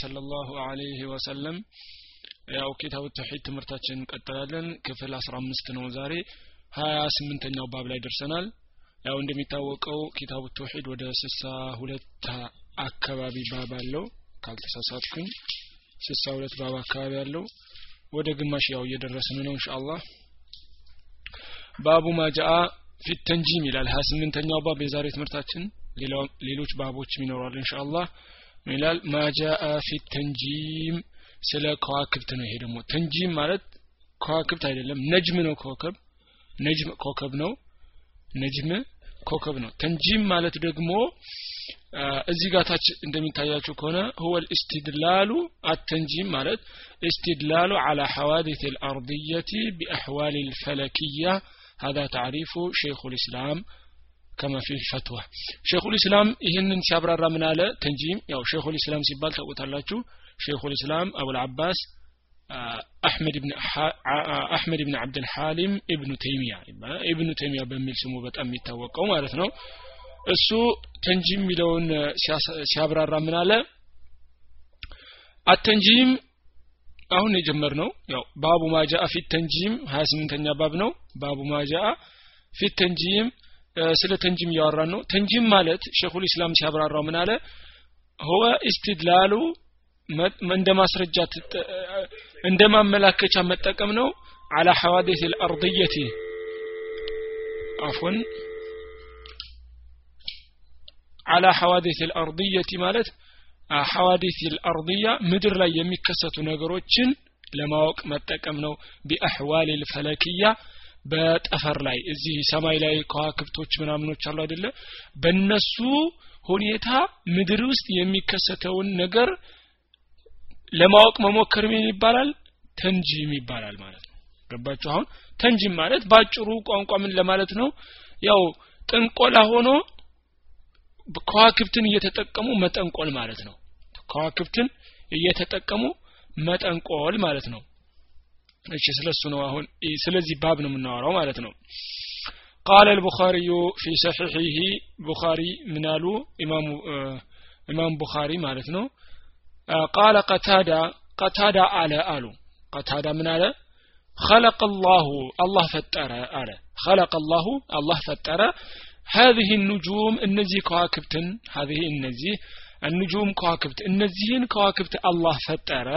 ሰለላሁ ዐለይሂ ወሰለም። ያው ኪታቡ ተውሂድ ትምህርታችን እንቀጥላለን ክፍል አስራ አምስት ነው ዛሬ። ሀያ ስምንተኛው ባብ ላይ ደርሰናል። ያው እንደሚታወቀው ኪታቡ ተውሂድ ወደ ስልሳ ሁለት አካባቢ ባብ አለው። ካልተሳሳትኩኝ ስልሳ ሁለት ባብ አካባቢ አለው። ወደ ግማሽ ያው እየደረስን ነው እንሻአላህ ባቡ ማጃአ ፊት ተንጂም ይላል። ሀያ ስምንተኛው ባብ የዛሬ ትምህርታችን። ሌሎች ባቦችም ይኖራሉ እንሻአላህ ይላል ማጃአ ፊት ተንጂም ስለ ከዋክብት ነው ይሄ ደግሞ ተንጂም ማለት ከዋክብት አይደለም ነጅም ነው ኮከብ ነጅም ኮከብ ነው ነጅም ኮከብ ነው ተንጂም ማለት ደግሞ እዚህ ጋር ታች እንደሚታያችሁ ከሆነ هو الاستدلال التنجيم ማለት استدلال على حوادث الأرضية بأحوال الفلكية هذا تعريف شيخ الإسلام كما في الفتاوى። ሼኹል ኢስላም ይህንን ሲያብራራ ምን አለ? التنجيم ያው ሼኹል ኢስላም ሲባል ታውቁታላችሁ። ሼኹል ኢስላም አቡል አባስ አሕመድ ብን አሕመድ ብን አብድል ሐሊም ኢብኑ ተይሚያ ኢብኑ ተይሚያ በሚል ስሙ በጣም የሚታወቀው ማለት ነው። እሱ التنجيم የሚለውን ሲያብራራ ምን አለ? التنجيم አሁን የጀመር ነው ያው ባቡ ማጃአ ፊት ተንጂም 28ኛ ባብ ነው። ባቡ ማጃአ ፊት ተንጂም ስለ ተንጂም እያወራን ነው። ተንጂም ማለት ሸኹል ኢስላም ሲያብራራው ምን አለ? ሆወ ኢስትድላሉ እንደ ማስረጃ እንደ ማመላከቻ መጠቀም ነው። አላ ሐዋዲስ አልአርድየቲ አፎን አላ ሐዋዲስ አልአርድየቲ ማለት ሐዋዲስ አልአርድያ ምድር ላይ የሚከሰቱ ነገሮችን ለማወቅ መጠቀም ነው። ቢአሕዋል ልፈለክያ በጠፈር ላይ እዚህ ሰማይ ላይ ከዋክብቶች ምናምኖች አሉ አይደለ? በነሱ ሁኔታ ምድር ውስጥ የሚከሰተውን ነገር ለማወቅ መሞከር ምን ይባላል? ተንጂም ይባላል ማለት ነው። ገባችሁ? አሁን ተንጂም ማለት ባጭሩ ቋንቋ ምን ለማለት ነው? ያው ጥንቆላ ሆኖ ከዋክብትን እየተጠቀሙ መጠንቆል ማለት ነው። ከዋክብትን እየተጠቀሙ መጠንቆል ማለት ነው እሺ ስለሱ ነው አሁን ስለዚህ ባብ ነው የምናወራው ማለት ነው قال البخاري في صحيحه بخاري منالو امام امام بخاري ማለት ነው قال قتادة قتادة على آلو قتادة من على خلق الله الله فتر على خلق الله الله فتر هذه النجوم النزي كواكبتن هذه النزي እንጁም ከዋክብት እነዚህን ከዋክብት አላህ ፈጠረ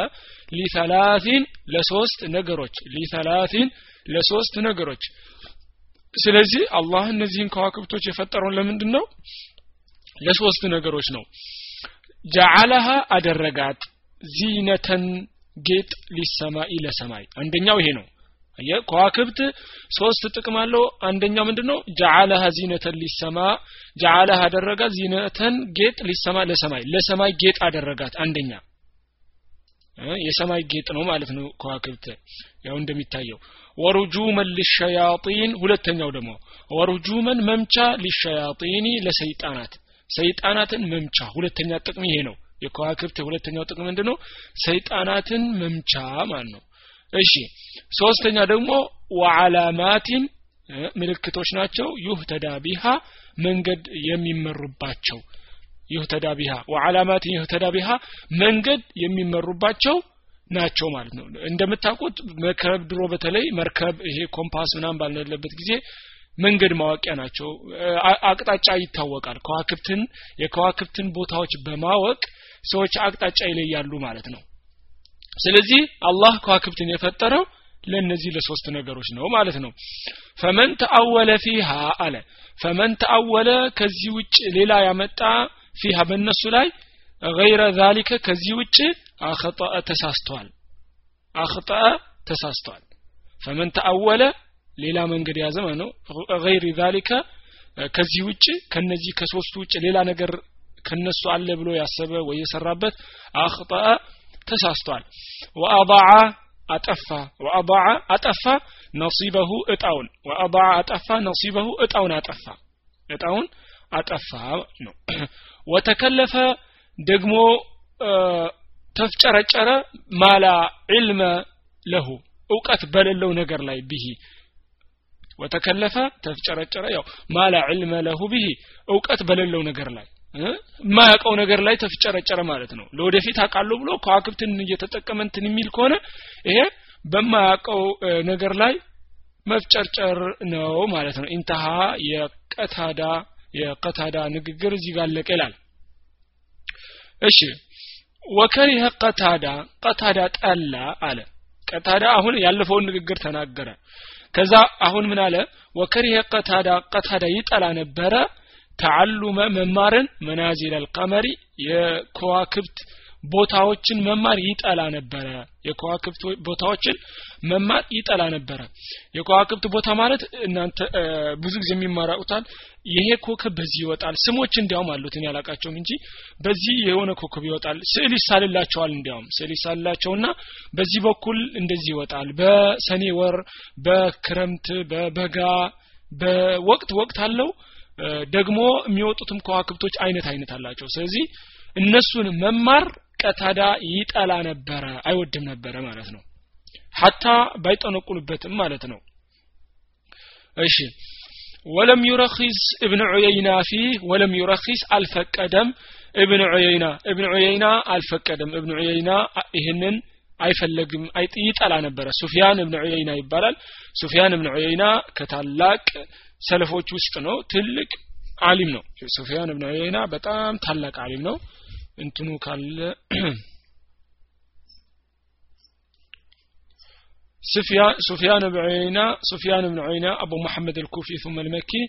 ሊሰላሲን ለሶስት ነገሮች ሊሰላሲን ለሶስት ነገሮች ስለዚህ አላህ እነዚህን ከዋክብቶች የፈጠረውን ለምንድን ነው ለሶስት ነገሮች ነው ጃዓለሃ አደረጋት ዚነተን ጌጥ ሊሰማይ ለሰማይ አንደኛው ይሄ ነው ከዋክብት ሶስት ጥቅም አለው። አንደኛው ምንድነው? ጀዓለሃ ዚነተን ሊሰማ ጀዓለሃ አደረጋት ዚነተን ጌጥ ሊሰማ ለሰማይ ለሰማይ ጌጥ አደረጋት። አንደኛ የሰማይ ጌጥ ነው ማለት ነው ከዋክብት። ያው እንደሚታየው ወሩጁመን ሊሸያጢን ሁለተኛው ደግሞ ወሩጁመን መምቻ ሊሸያጢኒ ለሰይጣናት ሰይጣናትን መምቻ። ሁለተኛ ጥቅም ይሄ ነው። የከዋክብት ሁለተኛው ጥቅም ምንድነው? ሰይጣናትን መምቻ ማለት ነው። እሺ ሶስተኛ ደግሞ وعلامات ምልክቶች ናቸው። يهتدى بها መንገድ የሚመሩባቸው። يهتدى بها وعلامات يهتدى بها መንገድ የሚመሩባቸው ናቸው ማለት ነው። እንደምታውቁት መርከብ ድሮ በተለይ መርከብ ይሄ ኮምፓስ ምናምን ባልነበረበት ጊዜ መንገድ ማወቂያ ናቸው። አቅጣጫ ይታወቃል። ከዋክብትን የከዋክብትን ቦታዎች በማወቅ ሰዎች አቅጣጫ ይለያሉ ማለት ነው። ስለዚህ አላህ ከዋክብትን የፈጠረው ለእነዚህ ለሶስት ነገሮች ነው ማለት ነው። ፈመን ተአወለ ፊሃ አለ። ፈመን ተአወለ ከዚህ ውጭ ሌላ ያመጣ ፊሃ በእነሱ ላይ ገይረ ዛሊከ ከዚህ ውጭ አኸጠአ ተሳስቷል። አኽጠአ ተሳስቷል። ፈመን ተአወለ ሌላ መንገድ ያዘ ማለት ነው። ገይር ዛሊከ ከዚህ ውጭ ከነዚህ ከሶስቱ ውጭ ሌላ ነገር ከነሱ አለ ብሎ ያሰበ ወይ የሰራበት አኽጠአ ተሳስቷል። ወአضع አጠፋ ወአባዓ አጠፋ ነሲበሁ እጣውን ወአባዓ አጠፋ ነሲበሁ እጣውን አጠፋ። እጣውን አጠፋ ነው። ወተከለፈ ደግሞ ተፍጨረጨረ ማላ ዒልመ ለሁ እውቀት በሌለው ነገር ላይ ብሂ። ወተከለፈ ተፍጨረጨረ ያው ማላ ዒልመ ለሁ ብሂ እውቀት በሌለው ነገር ላይ። የማያውቀው ነገር ላይ ተፍጨረጨረ ማለት ነው። ለወደፊት አውቃለሁ ብሎ ከዋክብትን እየተጠቀመ እንትን የሚል ከሆነ ይሄ በማያውቀው ነገር ላይ መፍጨርጨር ነው ማለት ነው። ኢንተሃ የቀታዳ የቀታዳ ንግግር እዚህ ጋር አለቀ ይላል። እሺ። ወከሪሀ ቀታዳ ቀታዳ ጠላ አለ። ቀታዳ አሁን ያለፈውን ንግግር ተናገረ። ከዛ አሁን ምን አለ? ወከሪሀ ቀታዳ ቀታዳ ይጠላ ነበረ ተዓሉመ መማርን መናዚል አልቀመሪ የከዋክብት ቦታዎችን መማር ይጠላ ነበረ። የከዋክብት ቦታዎችን መማር ይጠላ ነበረ። የከዋክብት ቦታ ማለት እናንተ ብዙ ጊዜ የሚማራቁታል። ይሄ ኮከብ በዚህ ይወጣል ስሞች እንዲያውም አሉት። እኔ አላቃቸውም እንጂ በዚህ የሆነ ኮከብ ይወጣል። ስዕል ይሳልላቸዋል እንዲያውም ስዕል ይሳልላቸውና በዚህ በኩል እንደዚህ ይወጣል። በሰኔ ወር በክረምት በበጋ በወቅት ወቅት አለው ደግሞ የሚወጡትም ከዋክብቶች አይነት አይነት አላቸው። ስለዚህ እነሱን መማር ቀታዳ ይጠላ ነበረ አይወድም ነበረ ማለት ነው። ሀታ ባይጠነቁልበትም ማለት ነው። እሺ። ولم يرخص ابن عيينة فيه ولم يرخص አልፈቀደም እብን ዑየይና እብን ዑየይና አልፈቀደም። እብን ዑየይና ይህንን አይፈለግም ይጠላ ነበረ። ሱፊያን እብን ዑየይና ይባላል። ሱፊያን እብን ዑየይና ከታላቅ ሰለፎች ውስጥ ነው ትልቅ አሊም ነው ሱፊያን እብን ዑየይና በጣም ታላቅ አሊም ነው እንትኑ ካለ سفيان بن عيينة سفيان بن عيينة أبو محمد الكوفي ثم المكي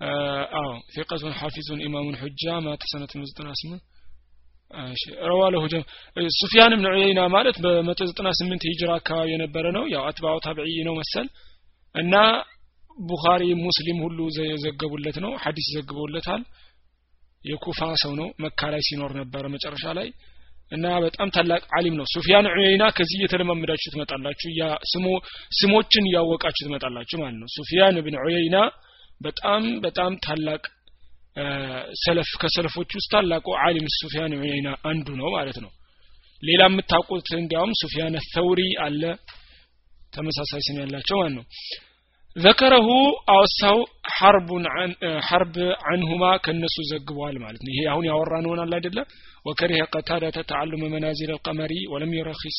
آه, آه ثقة حافظ إمام حجة مات سنة مزدنا اسمه روى له جم سفيان بن عيينة ማለት በ198 ሂጅራ አካባቢ የነበረ ነው ያው አትባው ታብዒ ነው መሰል እና ቡኻሪ ሙስሊም ሁሉ የዘገቡለት ነው ሐዲስ ዘግበውለታል። የኩፋ ሰው ነው መካ ላይ ሲኖር ነበረ መጨረሻ ላይ። እና በጣም ታላቅ አሊም ነው። ሱፊያን ዑየይና ከዚህ እየተለማመዳችሁ ትመጣላችሁ ስሞችን እያወቃችሁ ትመጣላችሁ ማለት ነው። ሱፊያን ብን ዑየይና በጣም በጣም ታላቅ ሰለፍ። ከሰለፎች ውስጥ ታላቁ አሊም ሱፊያን ዑየይና አንዱ ነው ማለት ነው። ሌላ የምታውቁት እንዲያውም ሱፊያን ተውሪ አለ ተመሳሳይ ስም ያላቸው ማለት ነው ذكره አወሳው ሐርቡን ሐርብ አንሁማ ከነሱ ዘግበዋል ማለት ነው ይሄ አሁን ያወራን ሆናል አይደለ وكره قتادة تعلم منازل القمر ولم يرخص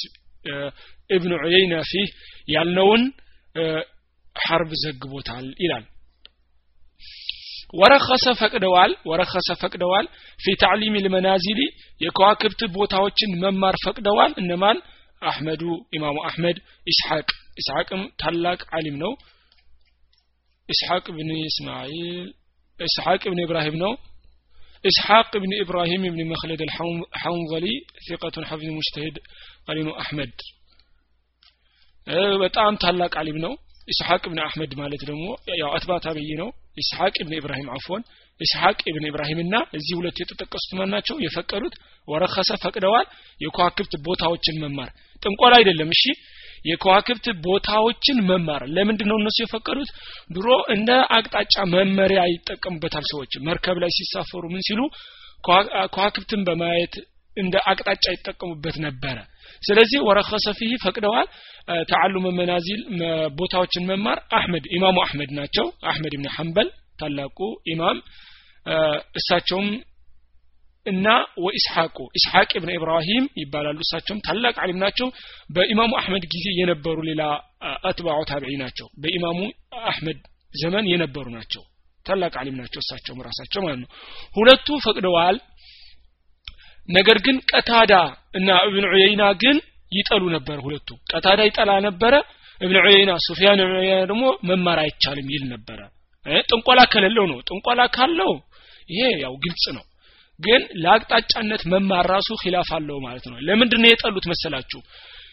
ابن عيينة فيه ያልነውን ሐርብ ዘግቦታል ይላል ወረኸሰ ፈቅደዋል ወረኸሰ ፈቅደዋል ፊ ታዕሊም ልመናዚሊ የከዋክብት ቦታዎችን መማር ፈቅደዋል እነማን አሕመዱ ኢማሙ አሕመድ ኢስሐቅ ኢስሐቅም ታላቅ አሊም ነው ኢስሐቅ ብን እስማኤል ኢስሐቅ ብን ኢብራሂም ነው إسحاق بن إبراهيم بن مخلد الحنظلي ثقة حفظ مجتهد قرين أحمد በጣም ታላቅ አሊም ነው ኢስሐቅ ብን አህመድ ማለት ደግሞ ያው አትባ ታብይ ነው ኢስሐቅ ብን ኢብራሂም አፎን ኢስሐቅ ብን ኢብራሂም እና እዚህ ሁለት የተጠቀሱት ማን ናቸው የፈቀዱት ወረከሰ ፈቅደዋል የከዋክብት ቦታዎችን መማር ጥንቆላ አይደለም እሺ የከዋክብት ቦታዎችን መማር። ለምንድን ነው እነሱ የፈቀዱት? ድሮ እንደ አቅጣጫ መመሪያ ይጠቀሙበታል ሰዎች። መርከብ ላይ ሲሳፈሩ ምን ሲሉ? ከዋክብትን በማየት እንደ አቅጣጫ ይጠቀሙበት ነበረ። ስለዚህ ወረከሰ ፊህ ፈቅደዋል። ተዓሉመ መናዚል ቦታዎችን መማር። አህመድ ኢማሙ አህመድ ናቸው። አህመድ ብን ሐንበል ታላቁ ኢማም። እሳቸውም እና ወኢስሐቁ ኢስሐቅ ብን ኢብራሂም ይባላሉ። እሳቸውም ታላቅ አሊም ናቸው። በኢማሙ አህመድ ጊዜ የነበሩ ሌላ አትባዑ ታቢዒ ናቸው። በኢማሙ አህመድ ዘመን የነበሩ ናቸው። ታላቅ አሊም ናቸው እሳቸውም ራሳቸው ማለት ነው። ሁለቱ ፈቅደዋል። ነገር ግን ቀታዳ እና እብን ዑየይና ግን ይጠሉ ነበር ሁለቱ። ቀታዳ ይጠላ ነበረ እብን ዑየይና ሱፊያን ዑየይና ደግሞ መማር አይቻልም ይል ነበረ። ጥንቆላ ከሌለው ነው። ጥንቆላ ካለው ይሄ ያው ግልጽ ነው ግን ለአቅጣጫነት መማር ራሱ ኺላፍ አለው ማለት ነው። ለምንድን ነው የጠሉት መሰላችሁ?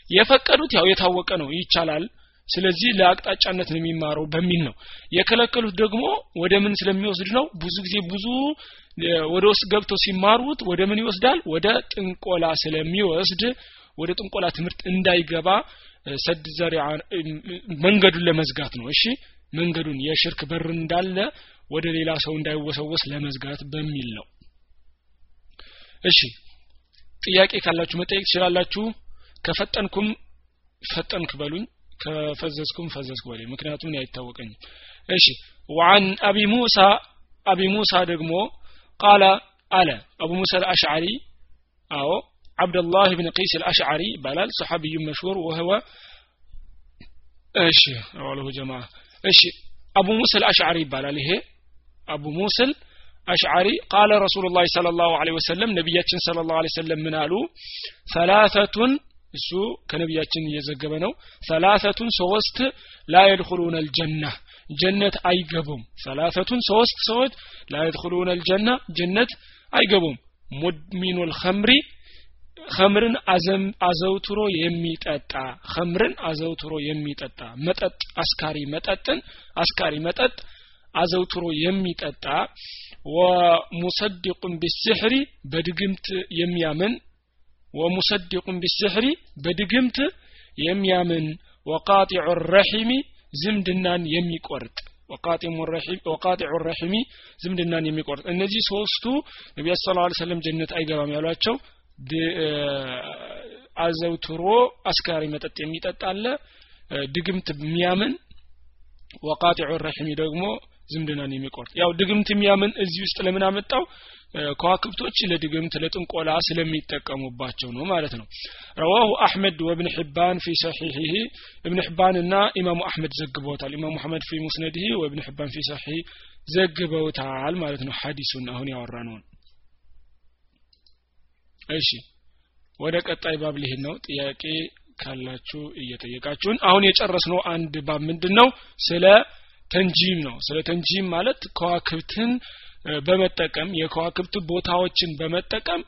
የፈቀዱት ያው የታወቀ ነው ይቻላል። ስለዚህ ለአቅጣጫነት ነው የሚማረው በሚል ነው። የከለከሉት ደግሞ ወደ ምን ስለሚወስድ ነው? ብዙ ጊዜ ብዙ ወደ ውስጥ ገብተው ሲማሩት ወደ ምን ይወስዳል? ወደ ጥንቆላ ስለሚወስድ ወደ ጥንቆላ ትምህርት እንዳይገባ ሰድ መንገዱን ለመዝጋት ነው። እሺ መንገዱን የሽርክ በር እንዳለ ወደ ሌላ ሰው እንዳይወሰወስ ለመዝጋት በሚል ነው እሺ ጥያቄ ካላችሁ መጠየቅ ትችላላችሁ ከፈጠንኩም ፈጠንክ በሉኝ ከፈዘዝኩም ፈዘዝኩ በሉኝ ምክንያቱም እኔ አይታወቀኝም እሺ وعن أبي موسى أبي موسى ደግሞ ቃለ አለ አቡ ሙሳ አልአሽዓሪ አዎ አብደላህ ብን ቂስ አልአሽዓሪ ይባላል ሰሓቢዩ መሽሁር ወህወ እሺ አዋለሁ ጀማ እሺ አቡ ሙሳ አልአሽዓሪ ይባላል ይሄ አቡ ሙስል አሽዓሪ ቃለ ረሱሉ ላ ስለ ላሁ ለ ወሰለም ነቢያችን ስለ ላሁ ወሰለም ምን አሉ? ሰላተቱን እሱ ከነቢያችን እየዘገበ ነው። ሰላተቱን ሶስት ላ የድኩሉነ ልጀና ጀነት አይገቡም። ሰላተቱን ሶስት ሰዎች ላ የድኩሉነ ልጀና ጀነት አይገቡም። ሙድሚኑ ልኸምሪ ከምርን አዘውትሮ የሚጠጣ ከምርን አዘውትሮ የሚጠጣ መጠጥ አስካሪ መጠጥን አስካሪ መጠጥ አዘውትሮ የሚጠጣ ወሙሰዲቁን ቢስሕሪ በድግምት የሚያምን ወሙሰዲቁን ቢስሕሪ በድግምት የሚያምን ወቃጢዑ ረሒሚ ዝምድናን የሚቆርጥ ወቃጢዑ ረሒሚ ዝምድናን የሚቆርጥ እነዚህ ሶስቱ ነቢያ ስ ላ ሰለም ጀነት አይገባም ያሏቸው አዘውትሮ አስካሪ መጠጥ የሚጠጣ አለ። ድግምት የሚያምን። ወቃጢዑ ረሒሚ ደግሞ ዝምድናን የሚቆርጥ ያው ድግምት የሚያምን እዚህ ውስጥ ለምን አመጣው? ከዋክብቶች ለድግምት ለጥንቆላ ስለሚጠቀሙባቸው ነው ማለት ነው። ረዋሁ አሕመድ ወብን ሕባን ፊ ሰሒሒህ እብን ሕባን እና ኢማሙ አሕመድ ዘግበውታል። ኢማሙ አሕመድ ፊ ሙስነድህ ወእብን ሕባን ፊ ሰሒህ ዘግበውታል ማለት ነው። ሐዲሱን አሁን ያወራ ነውን እሺ ወደ ቀጣይ ባብ ሊሄድ ነው። ጥያቄ ካላችሁ እየጠየቃችሁን። አሁን የጨረስነው አንድ ባብ ምንድን ነው ስለ ተንጂም ነው። ስለ ተንጂም ማለት ከዋክብትን በመጠቀም የከዋክብት ቦታዎችን በመጠቀም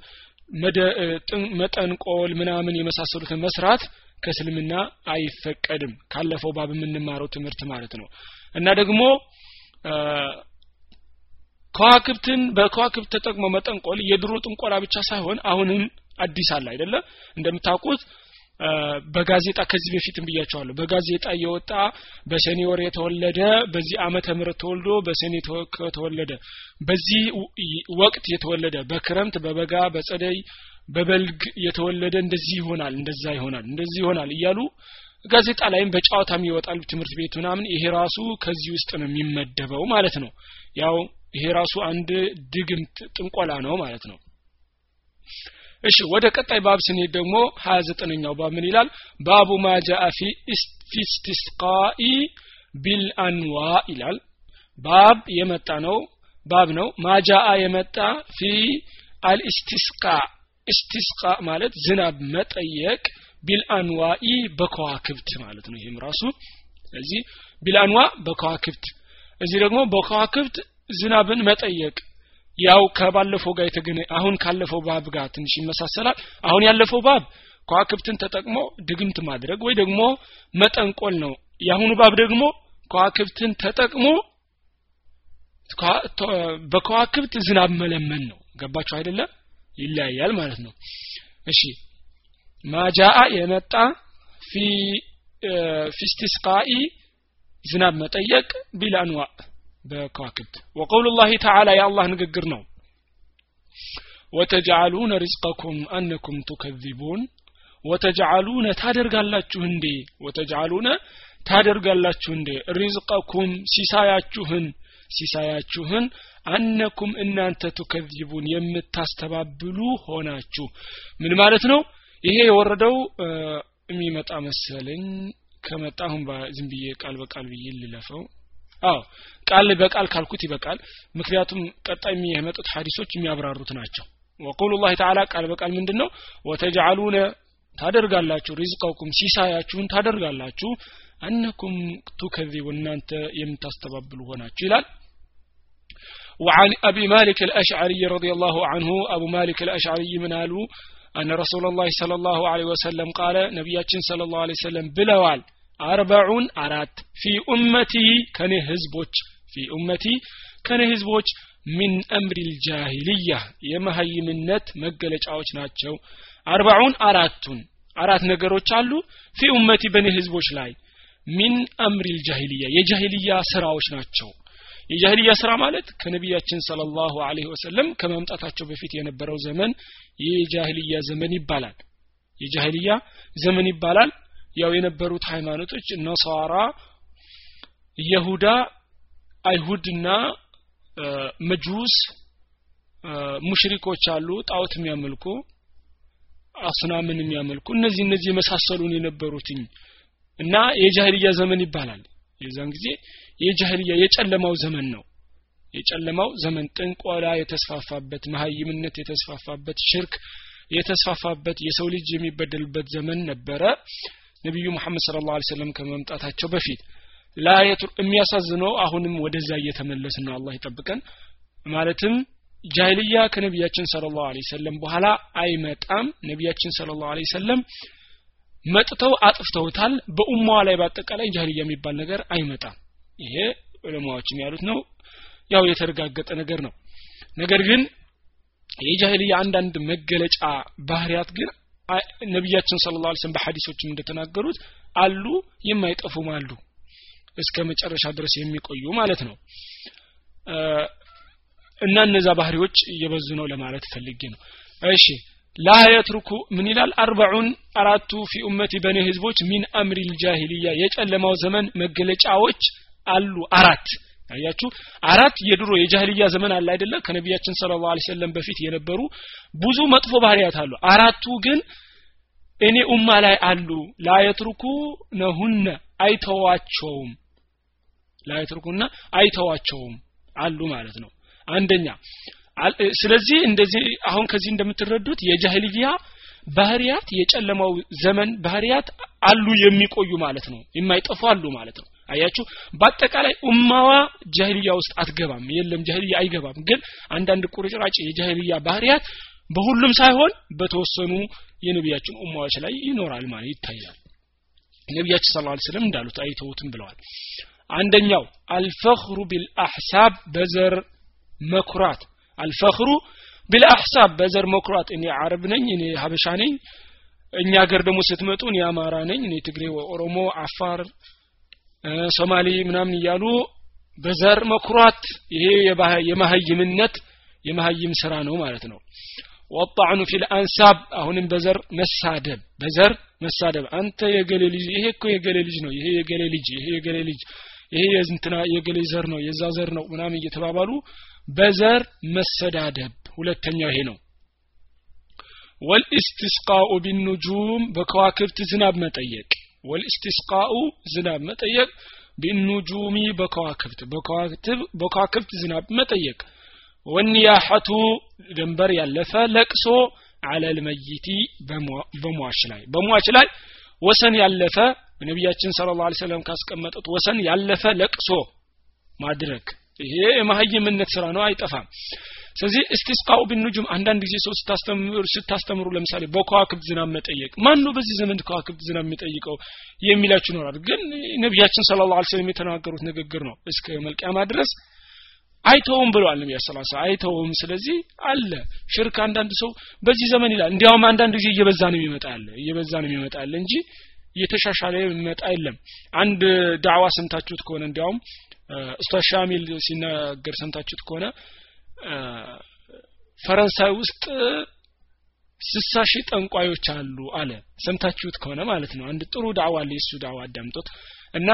መጠንቆል ምናምን የመሳሰሉትን መስራት ከእስልምና አይፈቀድም። ካለፈው ባብ የምንማረው ትምህርት ማለት ነው። እና ደግሞ ከዋክብትን በከዋክብት ተጠቅሞ መጠንቆል የድሮ ጥንቆላ ብቻ ሳይሆን አሁንም አዲስ አለ አይደለ? እንደምታውቁት በጋዜጣ ከዚህ በፊትም ብያቸዋለሁ። በጋዜጣ የወጣ በሰኔ ወር የተወለደ በዚህ አመተ ምህረት ተወልዶ በሰኔ ከተወለደ በዚህ ወቅት የተወለደ በክረምት በበጋ በጸደይ በበልግ የተወለደ እንደዚህ ይሆናል እንደዛ ይሆናል እንደዚህ ይሆናል እያሉ ጋዜጣ ላይም በጨዋታም ይወጣል ትምህርት ቤት ምናምን። ይሄ ራሱ ከዚህ ውስጥ ነው የሚመደበው ማለት ነው። ያው ይሄ ራሱ አንድ ድግምት ጥንቆላ ነው ማለት ነው እሺ ወደ ቀጣይ ባብ ስንሄድ ደግሞ ሀያ ዘጠነኛው ባብ ምን ይላል? ባቡ ማ ጃአ ፊ ኢስቲስቃኢ ቢልአንዋ ይላል። ባብ የመጣ ነው ባብ ነው። ማጃአ የመጣ ፊ አልኢስቲስቃ ኢስቲስቃ ማለት ዝናብ መጠየቅ ቢልአንዋኢ በከዋክብት ማለት ነው። ይህም ራሱ ስለዚህ ቢልአንዋ በከዋክብት። እዚህ ደግሞ በከዋክብት ዝናብን መጠየቅ ያው ከባለፈው ጋር የተገነ አሁን ካለፈው ባብ ጋር ትንሽ ይመሳሰላል። አሁን ያለፈው ባብ ከዋክብትን ተጠቅሞ ድግምት ማድረግ ወይ ደግሞ መጠንቆል ነው። የአሁኑ ባብ ደግሞ ከዋክብትን ተጠቅሞ በከዋክብት ዝናብ መለመን ነው። ገባችሁ አይደለም ይለያያል ማለት ነው። እሺ። ማጃአ የመጣ ፊ ፊስቲስቃኢ ዝናብ መጠየቅ ቢልአንዋ በከዋክብት። ወቀውሉ ላህ ተዓላ የአላህ ንግግር ነው። ወተጅዓሉነ ሪዝቀኩም አነኩም ቱከዚቡን። ወተጅዓሉነ ታደርጋላችሁ እንዴ? ወተጅዓሉነ ታደርጋላችሁ እንዴ? ሪዝቀኩም ሲሳያችሁን ሲሳያችሁን አነኩም እናንተ ቱከዚቡን የምታስተባብሉ ሆናችሁ። ምን ማለት ነው? ይሄ የወረደው የሚመጣ መሰለኝ። ከመጣ አሁን ዝም ብዬ ቃል በቃል ብዬ ልለፈው አዎ ቃል በቃል ካልኩት ይበቃል ምክንያቱም ቀጣይ የሚመጡት ሀዲሶች የሚያብራሩት ናቸው ወቁሉ ላህ ተዓላ ቃል በቃል ምንድን ነው ወተጅዓሉነ ታደርጋላችሁ ሪዝቀኩም ሲሳያችሁን ታደርጋላችሁ አነኩም ቱከዚቡ እናንተ የምታስተባብሉ ሆናችሁ ይላል وعن أبي مالك الأشعري رضي الله عنه أبو مالك الأشعري من قالوا أن رسول الله صلى الله عليه وسلم قال نبياتنا صلى الله عليه وسلم بلوال አርበዑን አራት ፊ ኡመቲ ከኔ ህዝቦች ፊ ኡመቲ ከኔ ህዝቦች ሚን አምሪ ልጃሂልያ የመሀይምነት መገለጫዎች ናቸው። አርባዑን አራቱን አራት ነገሮች አሉ። ፊ ኡመቲ በእኔ ህዝቦች ላይ ሚን አምሪ ልጃሂልያ የጃሂልያ ስራዎች ናቸው። የጃሂልያ ስራ ማለት ከነቢያችን ሰለላሁ ላሁ ወሰለም ከመምጣታቸው በፊት የነበረው ዘመን የጃሂልያ ዘመን ይባላል። የጃሂልያ ዘመን ይባላል። ያው የነበሩት ሃይማኖቶች ነሳራ የሁዳ አይሁድና መጁስ ሙሽሪኮች አሉ ጣዖት የሚያመልኩ አስናምን የሚያመልኩ እነዚህ እነዚህ የመሳሰሉን የነበሩትኝ እና የጃህልያ ዘመን ይባላል። የዛን ጊዜ የጃህልያ የጨለማው ዘመን ነው። የጨለማው ዘመን ጥንቆላ የተስፋፋበት መሀይምነት የተስፋፋበት ሽርክ የተስፋፋበት የሰው ልጅ የሚበደልበት ዘመን ነበረ ነቢዩ መሐመድ ስለ ላ ሰለም ከመምጣታቸው በፊት ላየቱ የሚያሳዝነው አሁንም ወደዛ እየተመለስ ነው። አላህ ይጠብቀን። ማለትም ጃይልያ ከነቢያችን ስለ ላሁ ሰለም በኋላ አይመጣም። ነቢያችን ስለ ላሁ ሰለም መጥተው አጥፍተውታል። በኡማዋ ላይ በአጠቃላይ ጃህልያ የሚባል ነገር አይመጣም። ይሄ ዑለማዎችም ያሉት ነው። ያው የተረጋገጠ ነገር ነው። ነገር ግን የጃህልያ አንዳንድ መገለጫ ባህሪያት ግን ነቢያችን ስለ ላ ስለም በሐዲሶችም እንደተናገሩት አሉ የማይጠፉም አሉ እስከ መጨረሻ ድረስ የሚቆዩ ማለት ነው። እና እነዛ ባህሪዎች እየበዙ ነው ለማለት ፈልጌ ነው። እሺ ላ ምን ይላል? አርበዑን አራቱ ፊ ኡመቲ በኔ ህዝቦች ሚን አምሪ ልጃሂልያ የጨለማው ዘመን መገለጫዎች አሉ አራት አያችሁ? አራት የድሮ የጃህልያ ዘመን አለ አይደለ? ከነቢያችን ስለ ላ ሰለም በፊት የነበሩ ብዙ መጥፎ ባህሪያት አሉ። አራቱ ግን እኔ ኡማ ላይ አሉ። ላየትሩኩ ነሁነ አይተዋቸውም። ላየትሩኩና አይተዋቸውም አሉ ማለት ነው። አንደኛ ስለዚህ እንደዚህ አሁን ከዚህ እንደምትረዱት የጃህልያ ባህሪያት የጨለማው ዘመን ባህሪያት አሉ የሚቆዩ ማለት ነው። የማይጠፉ አሉ ማለት ነው አያችሁ? በአጠቃላይ ኡማዋ ጃህልያ ውስጥ አትገባም። የለም ጃህልያ አይገባም። ግን አንዳንድ ቁርጭራጭ የጃህልያ ባህሪያት በሁሉም ሳይሆን በተወሰኑ የነቢያችን ኡማዎች ላይ ይኖራል ማለት ይታያል ነቢያችን ስለ ላ ስለም እንዳሉት አይተውትም ብለዋል። አንደኛው አልፈኽሩ ቢልአሕሳብ በዘር መኩራት። አልፈኽሩ ቢልአሕሳብ በዘር መኩራት። እኔ አረብ ነኝ እኔ ሀበሻ ነኝ። እኛ ሀገር ደግሞ ስትመጡ እኔ አማራ ነኝ እኔ ትግሬ ኦሮሞ አፋር ሶማሌ ምናምን እያሉ በዘር መኩራት ይሄ የማህይምነት የማህይም ስራ ነው ማለት ነው። ወጣዕኑ ፊል አንሳብ አሁንም በዘር መሳደብ በዘር መሳደብ። አንተ የገሌ ልጅ ይሄ እኮ የገሌ ልጅ ነው ይሄ የገሌ ልጅ ይሄ የገሌ ልጅ ይሄ የዝንትና የገሌ ዘር ነው የዛ ዘር ነው ምናምን እየተባባሉ በዘር መሰዳደብ። ሁለተኛው ይሄ ነው። ወልእስትስቃኡ ቢኑጁም በከዋክብት ዝናብ መጠየቅ ወልእስትስቃኡ ዝናብ መጠየቅ ቢኑጁሚ በከዋክብት በከዋክብት ዝናብ መጠየቅ። ወኒያሐቱ ድንበር ያለፈ ለቅሶ አለል መይቲ በሟች ላይ። በሟች ላይ ወሰን ያለፈ ነቢያችን ስለ ላ ካስቀመጡት ወሰን ያለፈ ለቅሶ ማድረግ። ይሄ የመሀይምነት ስራ ነው አይጠፋም ስለዚህ እስቲስቃኡ ቢኑጁም አንዳንድ ጊዜ ሰው ስታስተምሩ ስታስተምሩ ለምሳሌ በከዋክብት ዝናብ መጠየቅ ማን ነው በዚህ ዘመን ከዋክብት ዝናብ የሚጠይቀው የሚላችሁ ይኖራል። ግን ነቢያችን ስለ ላ ስለም የተናገሩት ንግግር ነው። እስከ መልቅያማ ድረስ አይተውም ብለዋል ነቢ ስላ አይተውም ስለዚህ አለ። ሽርክ አንዳንድ ሰው በዚህ ዘመን ይላል። እንዲያውም አንዳንድ ጊዜ እየበዛ ነው የሚመጣ ያለ እየበዛ ነው የሚመጣ ያለ እንጂ እየተሻሻለ የሚመጣ የለም። አንድ ዳዕዋ ሰምታችሁት ከሆነ እንዲያውም ኡስታዝ ሻሚል ሲናገር ሰምታችሁት ከሆነ ፈረንሳይ ውስጥ ስሳ ሺህ ጠንቋዮች አሉ አለ። ሰምታችሁት ከሆነ ማለት ነው። አንድ ጥሩ ዳዕዋ አለ የሱ ዳዕዋ አዳምጦት። እና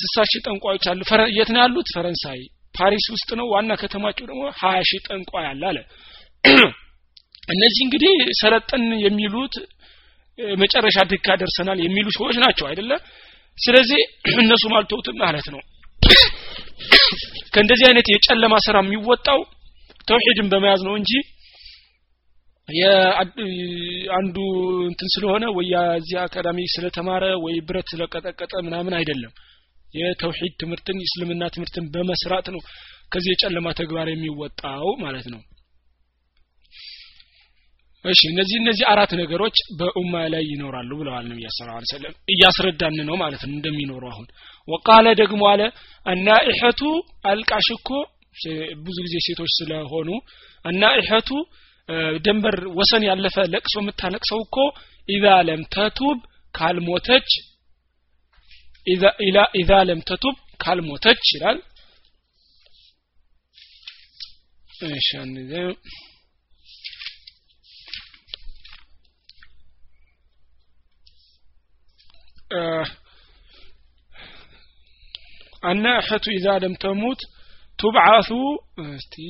ስሳ ሺህ ጠንቋዮች አሉ። የት ነው ያሉት? ፈረንሳይ። ፓሪስ ውስጥ ነው። ዋና ከተማቸው ደግሞ ሀያ ሺህ ጠንቋይ አለ አለ። እነዚህ እንግዲህ ሰለጠን የሚሉት መጨረሻ ድካ ደርሰናል የሚሉ ሰዎች ናቸው አይደለ? ስለዚህ እነሱም አልተውትም ማለት ነው። ከእንደዚህ አይነት የጨለማ ስራ የሚወጣው ተውሂድን በመያዝ ነው እንጂ አንዱ እንትን ስለሆነ ወይ የዚህ አካዳሚ ስለተማረ ወይ ብረት ስለቀጠቀጠ ምናምን አይደለም። የተውሂድ ትምህርትን እስልምና ትምህርትን በመስራት ነው ከዚህ የጨለማ ተግባር የሚወጣው ማለት ነው። እሺ እነዚህ እነዚህ አራት ነገሮች በኡማ ላይ ይኖራሉ ብለዋል ሰለላሁ ዐለይሂ ወሰለም። እያስረዳን ነው ማለት ነው እንደሚኖሩ አሁን። ወቃለ ደግሞ አለ አናኢሐቱ አልቃሽ ብዙ ጊዜ ሴቶች ስለሆኑ አናኢሐቱ ደንበር ወሰን ያለፈ ለቅሶ የምታለቅሰው እኮ ኢዛ ለም ተቱብ ካልሞተች ኢዛ ለም ተቱብ ካልሞተች ይላል እሺ الناحة إذا لم تموت تبعث استي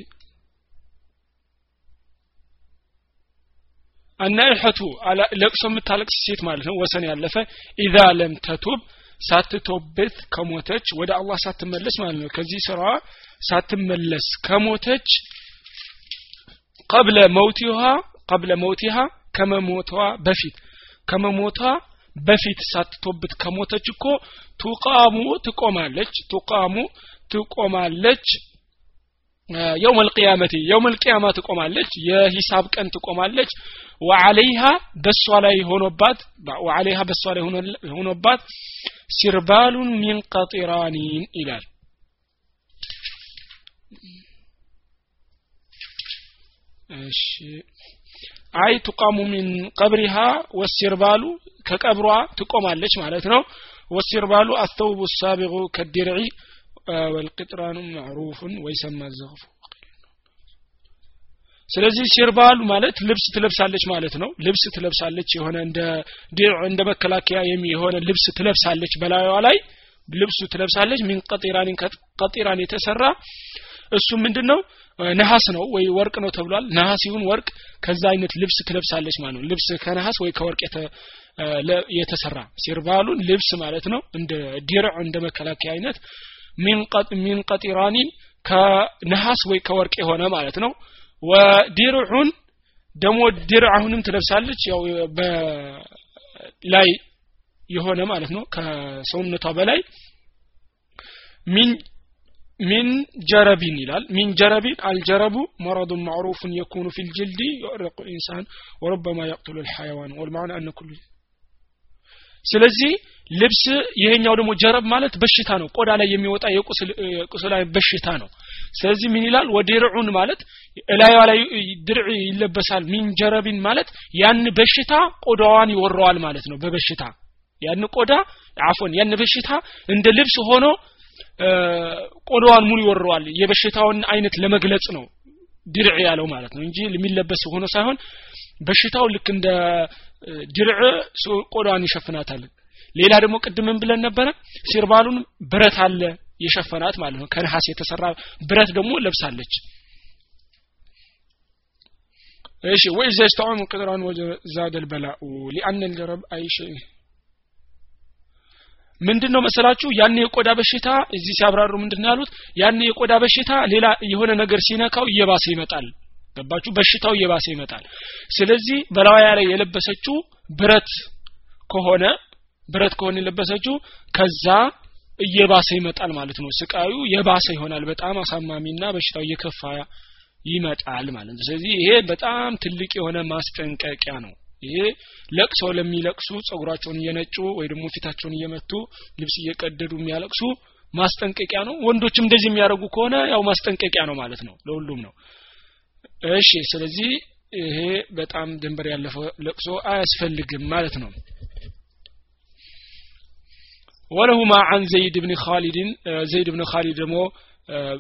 አናኢሐቱ ለቅሶ የምታለቅስ ሴት ማለት ነው ወሰን ያለፈ ኢዛ ለም ተቱብ ሳትቶበት ከሞተች ወደ አላህ ሳትመለስ ማለት ነው ከዚህ ስራዋ ሳትመለስ ከሞተች ቀብለ መውቲሃ ቀብለ መውቲሃ ከመሞቷ በፊት ከመሞቷ በፊት ሳትቶብት ከሞተች እኮ ቱቃሙ ትቆማለች ቱቃሙ ትቆማለች። የውም አልቅያመቲ የውም አልቅያማ ትቆማለች። የሂሳብ ቀን ትቆማለች። ወዓለይሃ በሷ ላይ ሆኖባት ወዓለይሃ በሷ ላይ ሆኖባት ሲርባሉን ሚን ቀጢራኒን ይላል። እሺ። አይ ቱቃሙ ሚን ቀብሪሃ ወሲርባሉ ከቀብሯ ትቆማለች ማለት ነው። ወሲርባሉ አስተውቡ ሳቢቁ ከዲርዒ ወልቅጥራኑ ማዕሩፉን ወይሰማ ዘግፉ ስለዚህ ሲርባሉ ማለት ልብስ ትለብሳለች ማለት ነው። ልብስ ትለብሳለች የሆነ እንደ እንደ መከላከያ የሆነ ልብስ ትለብሳለች በላዩዋ ላይ። ልብሱ ትለብሳለች ሚን ቀጢራኒን ቀጢራን የተሰራ እሱ ምንድን ነው ነሐስ ነው ወይ ወርቅ ነው ተብሏል። ነሐስ ይሁን ወርቅ ከዛ አይነት ልብስ ትለብሳለች ማለት ነው። ልብስ ከነሐስ ወይ ከወርቅ የተሰራ ሲርባሉን ልብስ ማለት ነው። እንደ ዲርዕ እንደ መከላከያ አይነት ሚን ቀጢራኒን ከነሐስ ወይ ከወርቅ የሆነ ማለት ነው። ወዲርዑን ደግሞ ድር አሁንም ትለብሳለች። ያው በላይ የሆነ ማለት ነው። ከሰውነቷ በላይ من من جرب ይላል። من جرب الجرب مرض معروف يكون في الجلد يؤرق الإنسان وربما يقتل الحيوان والمعنى أن كل ስለዚህ ልብስ ይሄኛው ደግሞ جرب ማለት በሽታ ነው። ቆዳ ላይ የሚወጣ የቁስል በሽታ ነው። ስለዚህ ምን ይላል? ودرع ማለት እላዩ ላይ درع ይለበሳል። من جرب ማለት ያን በሽታ ቆዳዋን ይወረዋል ማለት ነው። በበሽታ ያን ቆዳ አፎን ያን በሽታ እንደ ልብስ ሆኖ ቆዳዋን ሙሉ ይወረዋል። የበሽታውን አይነት ለመግለጽ ነው ድርዕ ያለው ማለት ነው እንጂ የሚለበስ ሆኖ ሳይሆን በሽታው ልክ እንደ ድርዕ ቆዳዋን ይሸፍናታል ሌላ ደግሞ ቅድምን ብለን ነበረ ሲርባሉን ብረት አለ የሸፈናት ማለት ነው። ከነሐስ የተሰራ ብረት ደግሞ ለብሳለች። እሺ ወይዘ ስተዖሙ ቅጥራን ወዛደ ልበላኡ ሊአነ ልጀረብ አይሽ ምንድን ነው መሰላችሁ? ያን የቆዳ በሽታ እዚህ ሲያብራሩ ምንድን ያሉት? ያን የቆዳ በሽታ ሌላ የሆነ ነገር ሲነካው እየባሰ ይመጣል። ገባችሁ? በሽታው እየባሰ ይመጣል። ስለዚህ በላዋያ ላይ የለበሰችው ብረት ከሆነ ብረት ከሆነ የለበሰችው ከዛ እየባሰ ይመጣል ማለት ነው። ስቃዩ የባሰ ይሆናል። በጣም አሳማሚና በሽታው እየከፋ ይመጣል ማለት ነው። ስለዚህ ይሄ በጣም ትልቅ የሆነ ማስጠንቀቂያ ነው። ይሄ ለቅሶ ለሚለቅሱ ጸጉራቸውን እየነጩ ወይ ደግሞ ፊታቸውን እየመቱ ልብስ እየቀደዱ የሚያለቅሱ ማስጠንቀቂያ ነው። ወንዶችም እንደዚህ የሚያደርጉ ከሆነ ያው ማስጠንቀቂያ ነው ማለት ነው። ለሁሉም ነው። እሺ ስለዚህ ይሄ በጣም ድንበር ያለፈ ለቅሶ አያስፈልግም ማለት ነው ወለሁማ አን ዘይድ ብን ካሊድን ዘይድ ብን ካሊድ ደግሞ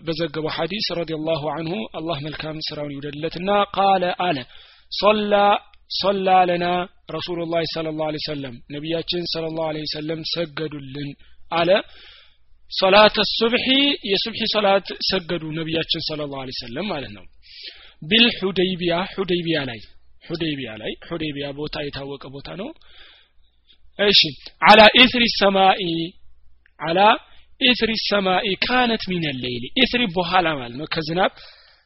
በዘገበው ሐዲስ رضي الله عنه አላህ መልካም ስራውን ይውደለትና قال አለ صلى صلى لنا رسول الله صلى الله عليه وسلم ነቢያችን صلى الله عليه وسلم ሰገዱልን አለ። صلاة الصبح የሱብሒ ሶላት ሰገዱ ነቢያችን صلى الله عليه وسلم ማለት ነው። بالحديبية ሑደይቢያ ላይ ሑደይቢያ ላይ ሑደይቢያ ቦታ የታወቀ ቦታ ነው። እሺ አላ ኢትሪ ሰማኢ አላ ኢትሪ ሰማኢ ካነት ሚን ሌይሊ ኢትሪ በኋላ ማለት ነው ከዝናብ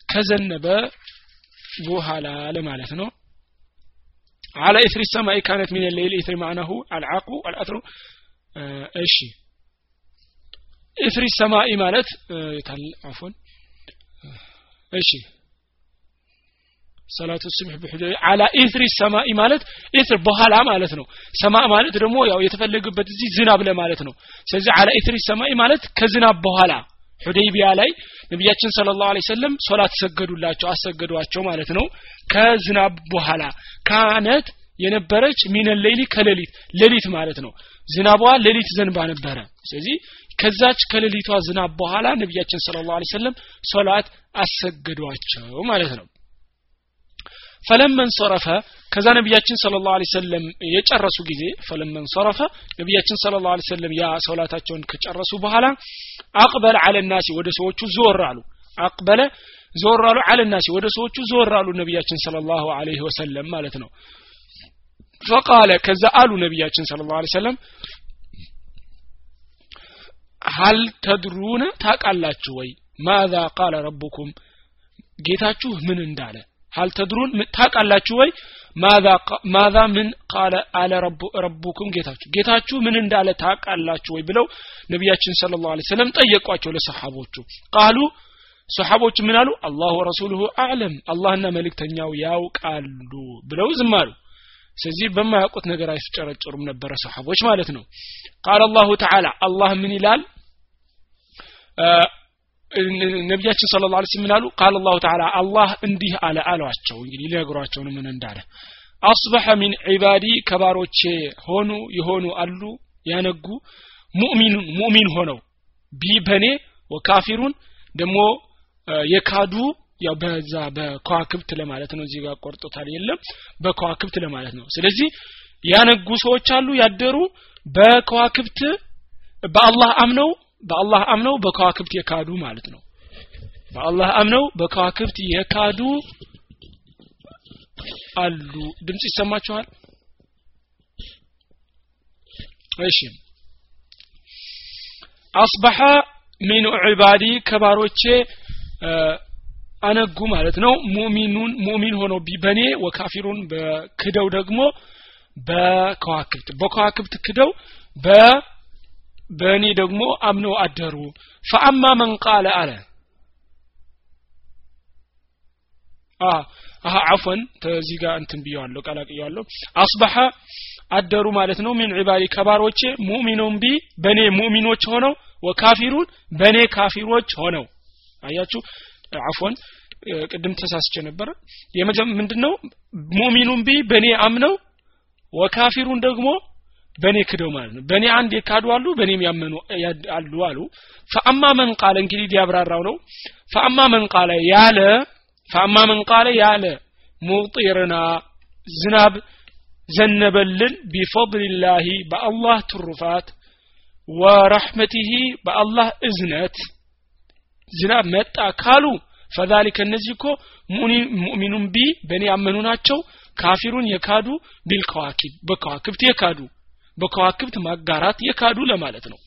ከዘነበ በኋላ ለማለት ነው على إثر السماء كانت من الليل إثر معناه العقل والأثر إيش إثر السماء مالت عفوا إيش ሰላቱ ስብህ ብሕደ على إثر سماء ማለት إثر በኋላ ማለት ነው። سماء ማለት ደግሞ ያው የተፈለገበት እዚህ ዝናብ ለማለት ነው። ስለዚህ على إثر سماء ማለት ከዝናብ በኋላ ሁደይቢያ ላይ ነቢያችን صلى الله عليه وسلم ሶላት ሰገዱላቸው አሰገዷቸው ማለት ነው። ከዝናብ በኋላ كانت የነበረች من الليل ከሌሊት ሌሊት ማለት ነው። ዝናቧ ሌሊት ዘንባ ነበረ። ስለዚህ ከዛች ከሌሊቷ ዝናብ በኋላ ነቢያችን صلى الله عليه وسلم ሶላት አሰገዷቸው ማለት ነው ፈለመን ሰረፈ ከዛ ነቢያችን ስለ ላሁ ሰለም የጨረሱ ጊዜ ፈለመን ሰረፈ ነቢያችን ስለ ላሁ ሰለም ያ ሰውላታቸውን ከጨረሱ በኋላ አቅበለ አለ ናሲ ወደ ሰዎቹ ዞር አሉ። አቅበለ ዞር አሉ አለ ናሲ ወደ ሰዎቹ ዞር አሉ ነቢያችን ስለ ላሁ ወሰለም ማለት ነው። ፈቃለ ከዛ አሉ ነቢያችን ስለ ላ ሰለም ሀል ተድሩነ ታቃላችሁ ወይ? ማዛ ቃለ ረቡኩም ጌታችሁ ምን እንዳለ ሀል ተድሩን ታቃላችሁ ወይ? ማዛ ምን ቃለ አለ ረቡኩም ጌታችሁ። ጌታችሁ ምን እንዳለ ታቃላችሁ ወይ ብለው ነቢያችን ስለ ላሁ ሰለም ጠየቋቸው ለሰሓቦቹ። ቃሉ ሰሓቦች ምን አሉ? አላሁ ወረሱሉሁ አዕለም አላህና መልእክተኛው ያውቃሉ ብለው ዝም አሉ። ስለዚህ በማያውቁት ነገር አይፍጨረጨሩም ነበረ ሰሓቦች ማለት ነው። قال الله تعالى አላህ ምን ይላል ነቢያችን صلى الله عليه وسلم ምን አሉ قال الله تعالى አላህ እንዲህ አለ አሏቸው። እንግዲህ ሊነግሯቸው ነው ምን እንዳለ። أصبح من عبادي ከባሮቼ ሆኑ የሆኑ አሉ ያነጉ مؤمن ሆነው بي በኔ وكافر ደግሞ የካዱ ያው በዛ በከዋክብት ለማለት ነው። እዚህ ጋር ቆርጦታል። የለም በከዋክብት ለማለት ነው። ስለዚህ ያነጉ ሰዎች አሉ ያደሩ በከዋክብት በአላህ አምነው በአላህ አምነው በከዋክብት የካዱ ማለት ነው። በአላህ አምነው በከዋክብት የካዱ አሉ። ድምጽ ይሰማችኋል? እሺ። አስበሐ ሚን ዒባዲ ከባሮቼ አነጉ ማለት ነው። مؤمن مؤمن ሆነው በኔ وكافر በክደው ደግሞ በከዋክብት። በከዋክብት ክደው በ በእኔ ደግሞ አምነው አደሩ። فأما من قال አለ። አሀ عفوا እዚህ ጋር እንትን ብዬዋለሁ ቀላቅየዋለሁ أصبح አደሩ ማለት ነው። من عبادي ከባሮቼ مؤمن بي በእኔ ሙእሚኖች ሆነው وكافر በእኔ ካፊሮች ሆነው። አያችሁ? عفوا ቅድም ተሳስቼ ነበረ ምንድን ነው مؤمن بي በእኔ አምነው وكافر ደግሞ በእኔ ክደው ማለት ነው። በእኔ አንድ የካዱ አሉ በእኔም ያመኑ አሉ አሉ። فأما من قال እንግዲህ ሊያብራራው ነው። فأما من قال ያለ فأما من قال ያለ مطرنا ዝናብ ዘነበልን بفضل الله በአላህ ትሩፋት ورحمته በአላህ እዝነት። ዝናብ መጣ ካሉ فذلك እነዚህ እኮ مؤمن بي በእኔ ያመኑ ናቸው كافر የካዱ بالكواكب በከዋክብት የካዱ በከዋክብት ማጋራት የካዱ ለማለት ነው።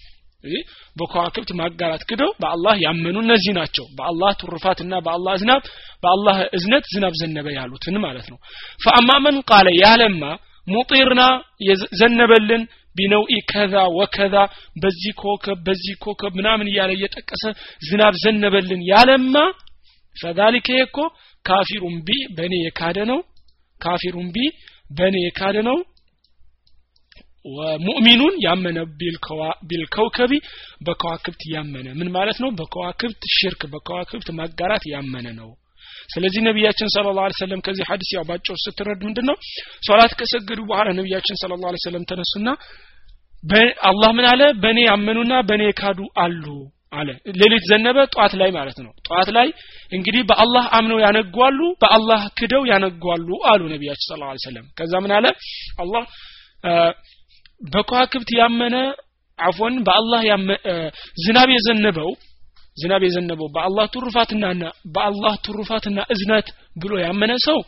በከዋክብት ማጋራት ክደው በአላህ ያመኑ እነዚህ ናቸው። በአላህ ትሩፋትና በአላህ ዝናብ በአላህ እዝነት ዝናብ ዘነበ ያሉትን ማለት ነው። فأما من قال ያለማ مطرنا ዘነበልን بنوء كذا وكذا በዚህ ኮከብ በዚህ ኮከብ ምናምን እያለ እየጠቀሰ ዝናብ ዘነበልን ያለማ فذلك እኮ كافر بي በእኔ የካደ ነው። كافر بي በእኔ የካደ ነው ومؤمن ያመነ بالكوكب በከዋክብት ያመነ። ምን ማለት ነው? በከዋክብት ሽርክ በከዋክብት ማጋራት ያመነ ነው። ስለዚህ ነቢያችን ስለ ላ ሰለም ከዚህ ሀዲስ ያው ባጭሩ ስትረዱ ምንድን ነው ሶላት ከሰገዱ በኋላ ነቢያችን ስለ ላ ሰለም ተነሱና አላህ ምን አለ? በእኔ ያመኑና በእኔ የካዱ አሉ አለ። ሌሊት ዘነበ ጠዋት ላይ ማለት ነው። ጠዋት ላይ እንግዲህ በአላህ አምነው ያነጓሉ በአላህ ክደው ያነጓሉ አሉ ነቢያችን ስለ ላ ሰለም ከዛ ምን አለ? አላህ በከዋክብት ያመነ አፎን በአላህ ዝናብ የዘነበው ዝናብ የዘነበው በአላህ ትሩፋትና በአላህ ትሩፋትና እዝነት ብሎ ያመነ ሰው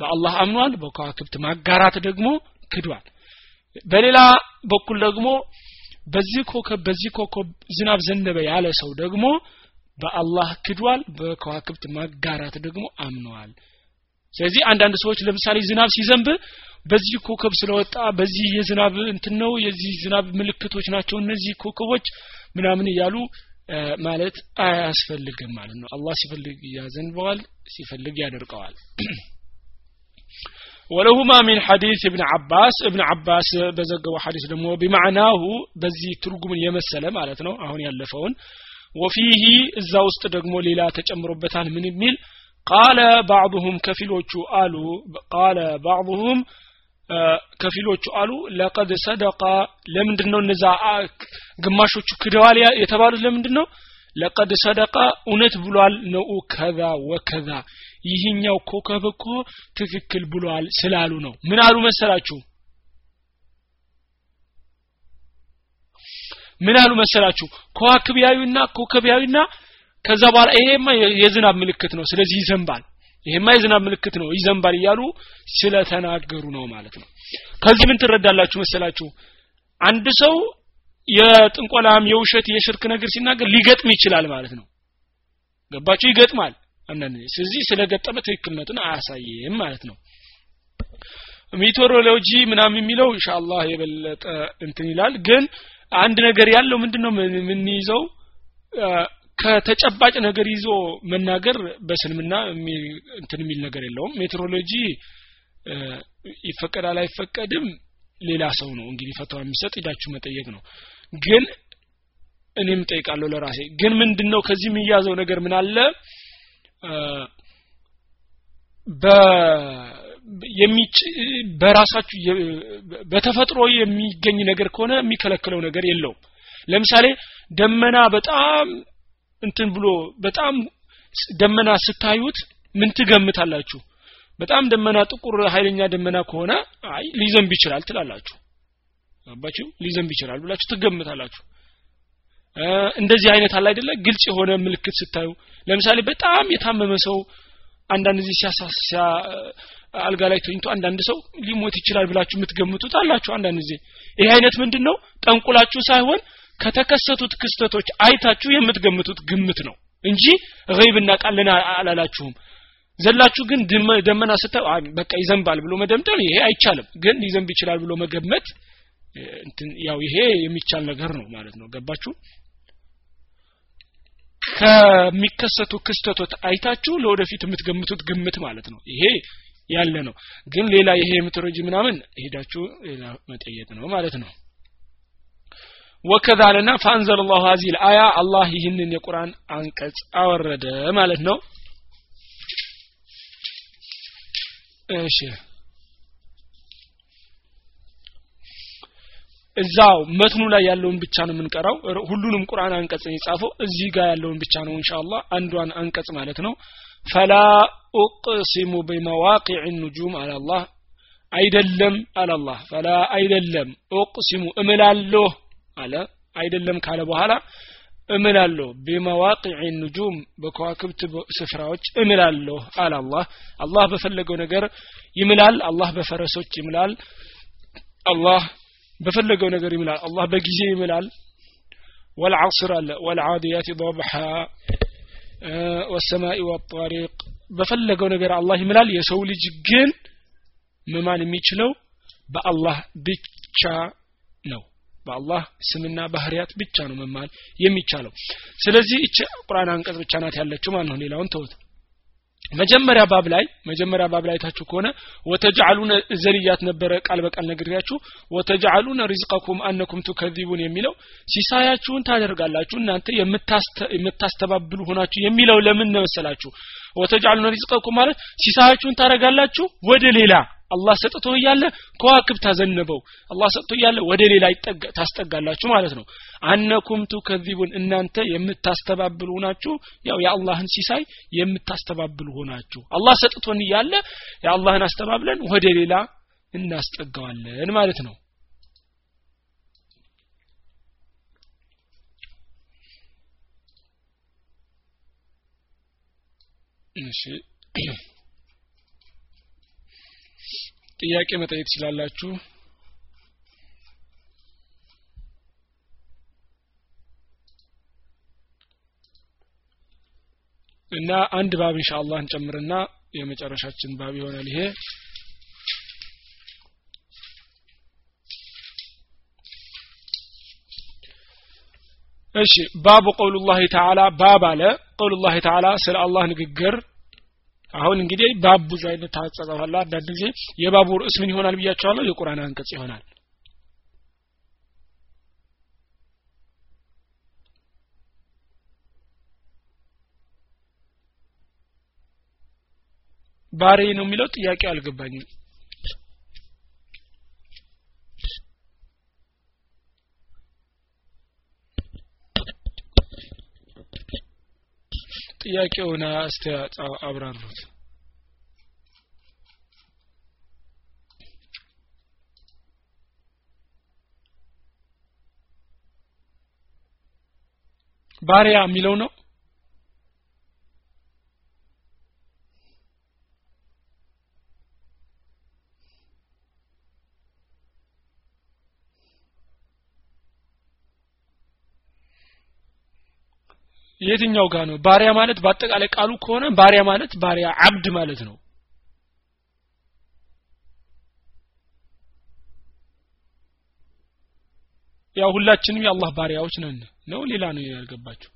በአላህ አምኗል። በከዋክብት ማጋራት ደግሞ ክዷል። በሌላ በኩል ደግሞ በዚህ ኮከብ በዚህ ኮከብ ዝናብ ዘነበ ያለ ሰው ደግሞ በአላህ ክዷል። በከዋክብት ማጋራት ደግሞ አምነዋል ስለዚህ አንዳንድ ሰዎች ለምሳሌ ዝናብ ሲዘንብ በዚህ ኮከብ ስለወጣ በዚህ የዝናብ እንትን ነው የዚህ ዝናብ ምልክቶች ናቸው እነዚህ ኮከቦች ምናምን እያሉ ማለት አያስፈልግም ማለት ነው አላህ ሲፈልግ ያዘንበዋል ሲፈልግ ያደርቀዋል ولهما من حديث ابن عباس ابن عباس بزقوا حديث دمو بمعناه بزي ترجم يمسل معناتنا አሁን ያለፈውን وفيه እዛ ውስጥ ደግሞ ሌላ ተጨምሮበታል ምን የሚል ቃለ ባዕضሁም ከፊሎቹ አሉ። ቃለ ባዕضሁም ከፊሎቹ አሉ። ለቀድ ሰደቃ ለምንድን ነው እነዛ ግማሾቹ ክደዋል የተባሉት ለምንድን ነው ለቀድ ሰደቃ እውነት ብሏል ነው ከዛ ወከዛ ይህኛው ኮከብ እኮ ትክክል ብሏል ስላሉ ነው። ምን አሉ መሰላችሁ? ምን አሉ መሰላችሁ? ከዋክብ ያዩና ኮከብ ያዩና ከዛ በኋላ ይሄማ የዝናብ ምልክት ነው። ስለዚህ ይዘንባል። ይሄማ የዝናብ ምልክት ነው። ይዘንባል እያሉ ስለተናገሩ ነው ማለት ነው። ከዚህ ምን ትረዳላችሁ መሰላችሁ? አንድ ሰው የጥንቆላም የውሸት የሽርክ ነገር ሲናገር ሊገጥም ይችላል ማለት ነው። ገባችሁ? ይገጥማል አንዳንድ ስለዚህ ስለገጠመ ትክክልነቱን አያሳይም ማለት ነው። ሜቴሮሎጂ ምናምን የሚለው ኢንሻአላህ የበለጠ እንትን ይላል። ግን አንድ ነገር ያለው ምንድነው? የምንይዘው ከተጨባጭ ነገር ይዞ መናገር በስልምና እንትን የሚል ነገር የለውም። ሜትሮሎጂ ይፈቀዳል አይፈቀድም ሌላ ሰው ነው እንግዲህ ፈተዋ የሚሰጥ ሂዳችሁ መጠየቅ ነው። ግን እኔም ጠይቃለሁ ለራሴ። ግን ምንድነው ከዚህ የሚያዘው ነገር ምን አለ? በራሳችሁ በተፈጥሮ የሚገኝ ነገር ከሆነ የሚከለክለው ነገር የለውም። ለምሳሌ ደመና በጣም እንትን ብሎ በጣም ደመና ስታዩት ምን ትገምታላችሁ? በጣም ደመና ጥቁር ኃይለኛ ደመና ከሆነ አይ ሊዘንብ ይችላል ትላላችሁ። አባችሁ ሊዘንብ ይችላል ብላችሁ ትገምታላችሁ። እንደዚህ አይነት አለ አይደለ? ግልጽ የሆነ ምልክት ስታዩ። ለምሳሌ በጣም የታመመ ሰው አንዳንድ ጊዜ ሲያሳሲያ አልጋ ላይ ተኝቶ አንዳንድ ሰው ሊሞት ይችላል ብላችሁ የምትገምቱት አላችሁ አንዳንድ ጊዜ። ይሄ አይነት ምንድን ነው ጠንቁላችሁ ሳይሆን ከተከሰቱት ክስተቶች አይታችሁ የምትገምቱት ግምት ነው እንጂ ገይብና ቃልን አላላችሁም። ዘላችሁ ግን ደመና ስታዩ በቃ ይዘንባል ብሎ መደምደም ይሄ አይቻልም። ግን ሊዘንብ ይችላል ብሎ መገመት ያው ይሄ የሚቻል ነገር ነው ማለት ነው። ገባችሁ? ከሚከሰቱ ክስተቶች አይታችሁ ለወደፊት የምትገምቱት ግምት ማለት ነው። ይሄ ያለ ነው። ግን ሌላ ይሄ የምትሮጂ ምናምን ሄዳችሁ ሌላ መጠየቅ ነው ማለት ነው ወከዛ ለና ፈአንዘለ ላሁ ሀዚህ ልአያ አላህ ይህንን የቁርአን አንቀጽ አወረደ ማለት ነው። እሺ። እዛው መትኑ ላይ ያለውን ብቻ ነው የምንቀራው። ሁሉንም ቁርአን አንቀጽ የጻፈው። እዚህ ጋር ያለውን ብቻ ነው ኢንሻአላህ አንዷን አንቀጽ ማለት ነው። ፈላ ኡቅሲሙ ቢመዋቂዕ ኑጁም አላላህ አይደለም አላላህ። ፈላ አይደለም ኡቅሲሙ እምላለሁ አለ አይደለም ካለ በኋላ እምላለሁ። ቢመዋቂዕ ኑጁም በከዋክብት ስፍራዎች እምላለሁ አለ አላህ። አላህ በፈለገው ነገር ይምላል አላህ በፈረሶች ይምላል አላህ በፈለገው ነገር ይምላል አላህ በጊዜ ይምላል። ወልዓስር አለ ወልዓዲያት ضبሓ ወሰማኢ ወጣሪቅ በፈለገው ነገር አላህ ይምላል። የሰው ልጅ ግን መማን የሚችለው በአላህ ብቻ ነው በአላህ ስምና ባህሪያት ብቻ ነው መማል የሚቻለው። ስለዚህ እቺ ቁርአን አንቀጽ ብቻ ናት ያለችው ማለት ነው። ሌላውን ተውት። መጀመሪያ ባብ ላይ መጀመሪያ ባብ ላይ ታችሁ ከሆነ ወተጃሉነ ዘልያት ነበረ ቃል በቃል ነግሬያችሁ። ወተጃሉነ ሪዝቀኩም አነኩም ቱከዚቡን የሚለው ሲሳያችሁን ታደርጋላችሁ። እናንተ የምታስተባብሉ ሆናችሁ የሚለው ለምን መሰላችሁ? ወተጃሉነ ሪዝቀኩም ማለት ሲሳያችሁን ታደርጋላችሁ ወደ ሌላ አላህ ሰጥቶ እያለ ከዋክብ ታዘነበው። አላህ ሰጥቶ እያለ ወደ ሌላ ታስጠጋላችሁ ማለት ነው። አነኩም ቱከዚቡን እናንተ የምታስተባብሉ ሆናችሁ ያው የአላህን ሲሳይ የምታስተባብሉ ሆናችሁ። አላህ ሰጥቶን እያለ የአላህን አስተባብለን ወደ ሌላ እናስጠጋዋለን ማለት ነው። እሺ ጥያቄ መጠየቅ ትችላላችሁ? እና አንድ ባብ ኢንሻአላህ እንጨምርና የመጨረሻችን ባብ ይሆናል ይሄ። እሺ ባቡ ቀውሉላህ ተዓላ ባብ አለ። ቀውሉላህ ተዓላ ስለ አላህ ንግግር አሁን እንግዲህ ብዙ አይነት ታጸጸፋለ አንዳንድ ጊዜ የባቡ ርዕስ ምን ይሆናል ብያቸዋለሁ የቁርአን አንቀጽ ይሆናል። ባሬ ነው የሚለው ጥያቄ አልገባኝም ጥያቄውን እስቲ አብራሩት። ባሪያ የሚለው ነው የትኛው ጋር ነው? ባሪያ ማለት በአጠቃላይ ቃሉ ከሆነ ባሪያ ማለት ባሪያ አብድ ማለት ነው። ያው ሁላችንም የአላህ ባሪያዎች ነን ነው? ሌላ ነው ያልገባችሁ?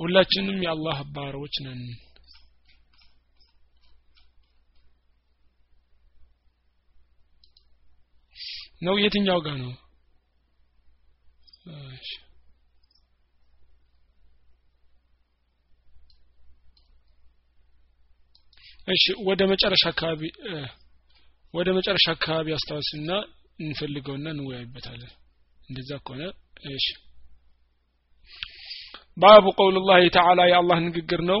ሁላችንም የአላህ ባሮች ነን ነው? የትኛው ጋር ነው? እሺ። ወደ መጨረሻ አካባቢ ወደ መጨረሻ አካባቢ አስታውስና እንፈልገውና እንወያይበታለን። እንደዛ ከሆነ እሺ። ባቡ ቀውሉላህ ተዓላ የአላህ ንግግር ነው።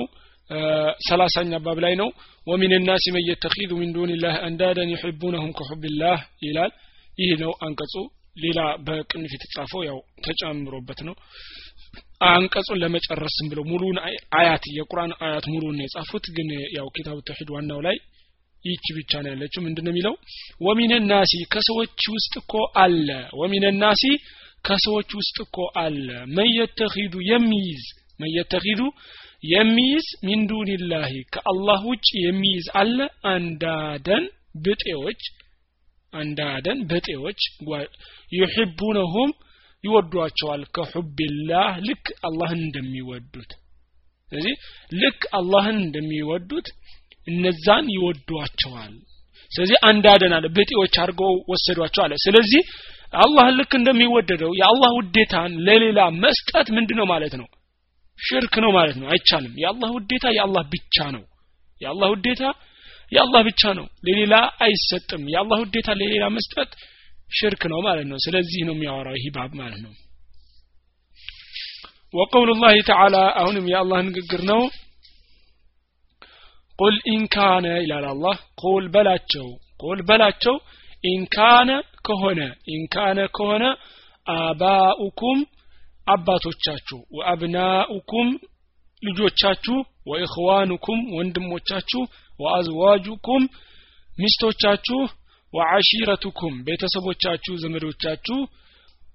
ሰላሳኛ ባብ ላይ ነው። ወሚን ናሲ መን የተኪዙ ሚን ዱንላህ አንዳደን ዩሕቡነሁም ከሑብላህ ይላል ይህ ነው አንቀጹ። ሌላ በቅንፍ የተጻፈው ያው ተጨምሮበት ነው። አንቀጹን ለመጨረስ ብለው ሙሉን አያት የቁርአን አያት ሙሉን ነው የጻፉት። ግን ያው ኪታቡ ተውሂድ ዋናው ላይ ይቺ ብቻ ነው ያለችው። ምንድነው የሚለው? ወሚን ናሲ ከሰዎች ውስጥ እኮ አለ። ወሚን ናሲ ከሰዎች ውስጥ እኮ አለ። መየተኺዱ የሚይዝ መየተኺዱ የሚይዝ ሚን ዱንላሂ ከአላህ ውጭ የሚይዝ አለ። አንዳደን ብጤዎች አንዳደን በጤዎች ዩሕቡነሁም ይወዷቸዋል ከሑብላህ ልክ አላህን እንደሚወዱት። ስለዚህ ልክ አላህን እንደሚወዱት እነዛን ይወዷቸዋል። ስለዚህ አንዳደን አለ ብጤዎች አድርገው ወሰዷቸው አለ። ስለዚህ አላህን ልክ እንደሚወደደው የአላህ ውዴታን ለሌላ መስጠት ምንድነው ማለት ነው? ሽርክ ነው ማለት ነው። አይቻልም። የአላህ ውዴታ የአላህ ብቻ ነው። የአላህ ውዴታ የአላህ ብቻ ነው። ለሌላ አይሰጥም። የአላህ ውዴታ ለሌላ መስጠት ሽርክ ነው ማለት ነው። ስለዚህ ነው የሚያወራው ይህ ባብ ማለት ነው። ወቀውሉ ላህ ተዓላ አሁንም የአላህ ንግግር ነው። ቁል ኢንካነ ይላል አላህ። ቁል በላቸው ቁል በላቸው። ኢንካነ ከሆነ ኢንካነ ከሆነ አባኡኩም አባቶቻችሁ ወአብናኡኩም ልጆቻችሁ ወኢኽዋኑኩም ወንድሞቻችሁ ወአዝዋጁኩም ሚስቶቻችሁ ወዓሺረቱኩም ቤተሰቦቻችሁ ዘመዶቻችሁ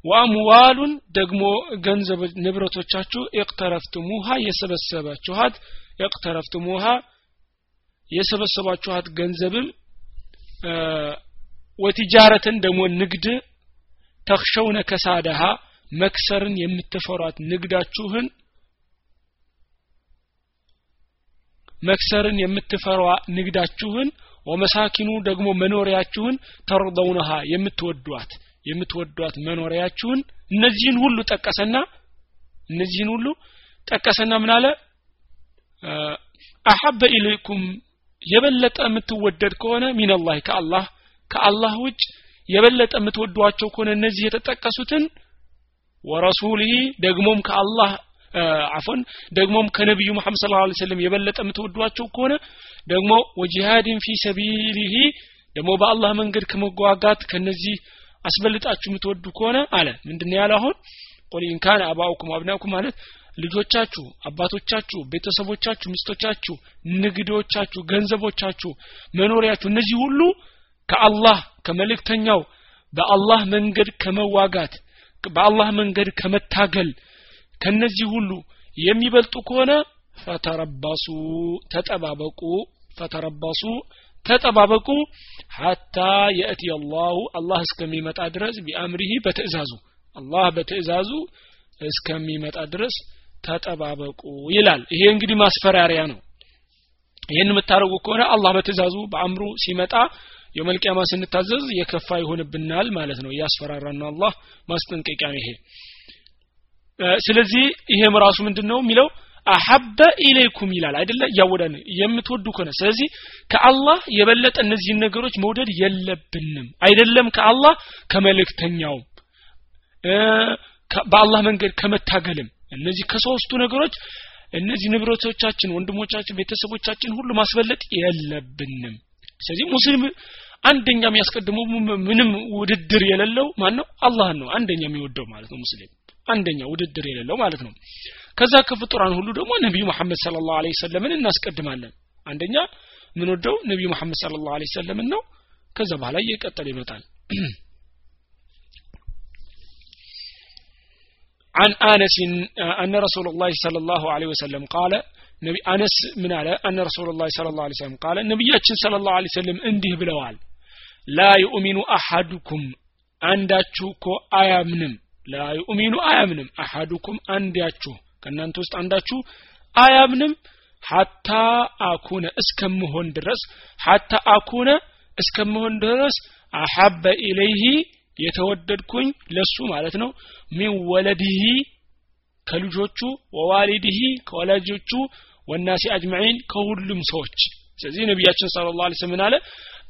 ወአምዋሉን ደግሞ ገንዘብ ንብረቶቻችሁ ኢቅተረፍትሙሃ የሰበሰባችኋት ኢቅተረፍትሙሃ የሰበሰባችኋት ገንዘብም ወቲጃረትን ደግሞ ንግድ ተክሸውነ ከሳደሃ መክሰርን የምትፈሯት ንግዳችሁን መክሰርን የምትፈሯ ንግዳችሁን ወመሳኪኑ ደግሞ መኖሪያችሁን ተርደውነሃ የምትወዷት የምትወዷት መኖሪያችሁን እነዚህን ሁሉ ጠቀሰና እነዚህን ሁሉ ጠቀሰና ምን አለ? አሐበ ኢለይኩም የበለጠ የምትወደድ ከሆነ ሚንላህ ከአላህ ከአላህ ውጭ የበለጠ የምትወዷቸው ከሆነ እነዚህ የተጠቀሱትን ወረሱሊህ ደግሞም ከአላህ አፎን ደግሞም ከነቢዩ መሐመድ ስለ ላ ሰለም የበለጠ የምትወዷቸው ከሆነ ደግሞ ወጂሃድን ፊ ሰቢሊሂ ደግሞ በአላህ መንገድ ከመጓጋት ከነዚህ አስበልጣችሁ የምትወዱ ከሆነ አለ። ምንድነው ያለ አሁን? ቁል ኢንካን አባኡኩም አብናኩም ማለት ልጆቻችሁ አባቶቻችሁ ቤተሰቦቻችሁ ሚስቶቻችሁ ንግዶቻችሁ ገንዘቦቻችሁ መኖሪያችሁ እነዚህ ሁሉ ከአላህ ከመልእክተኛው በአላህ መንገድ ከመዋጋት በአላህ መንገድ ከመታገል ከነዚህ ሁሉ የሚበልጡ ከሆነ ፈተረባሱ ተጠባበቁ ፈተረባሱ ተጠባበቁ ሐታ የእቲ አላሁ አላህ እስከሚመጣ ድረስ ቢአምሪሂ በትእዛዙ አላህ በትእዛዙ እስከሚመጣ ድረስ ተጠባበቁ ይላል። ይሄ እንግዲህ ማስፈራሪያ ነው። ይህን የምታደርጉ ከሆነ አላህ በትእዛዙ በአምሩ ሲመጣ የመልቅያማ ስንታዘዝ የከፋ ይሆንብናል ማለት ነው። እያስፈራራን ነው። አላህ ማስጠንቀቂያ ነው ይሄ ስለዚህ ይሄም ራሱ ምንድን ነው የሚለው? አሐበ ኢለይኩም ይላል አይደለ? እያወዳን የምትወዱ ከሆነ። ስለዚህ ከአላህ የበለጠ እነዚህን ነገሮች መውደድ የለብንም። አይደለም ከአላህ ከመልእክተኛውም በአላህ መንገድ ከመታገልም። እነዚህ ከሶስቱ ነገሮች እነዚህ ንብረቶቻችን ወንድሞቻችን ቤተሰቦቻችን ሁሉ ማስበለጥ የለብንም። ስለዚህ ሙስሊም አንደኛ የሚያስቀድመው ምንም ውድድር የሌለው ማን ነው አላህን ነው አንደኛ የሚወደው ማለት ነው ሙስሊም አንደኛ ውድድር የሌለው ማለት ነው ከዛ ከፍጡራን ሁሉ ደግሞ ነቢዩ መሐመድ ስለ ላሁ ለ ሰለምን እናስቀድማለን አንደኛ ምንወደው ነቢዩ መሐመድ ስለ ላሁ ለ ሰለምን ነው ከዛ በኋላ እየቀጠለ ይመጣል عن أنس أن رسول الله صلى الله عليه وسلم قال نبي أنس من على أن رسول الله صلى الله عليه وسلم قال نبي صلى الله عليه وسلم انده بلوال لا يؤمن أحدكم عندك أيامنم አያምንም ላ ዩእሚኑ አያምንም አሐዱኩም አንዳችሁ ከእናንተ ውስጥ አንዳችሁ አያምንም ሐታ አኩነ እስከምሆን ድረስ ሐታ አኩነ እስከምሆን ድረስ አሐበ ኢለይህ የተወደድኩኝ ለሱ ማለት ነው ሚን ወለድህ ከልጆቹ ወዋሊድህ ከወላጆቹ ወናሲ አጅመዒን ከሁሉም ሰዎች ስለዚህ ነቢያችን ስለ ላ ስለም አለ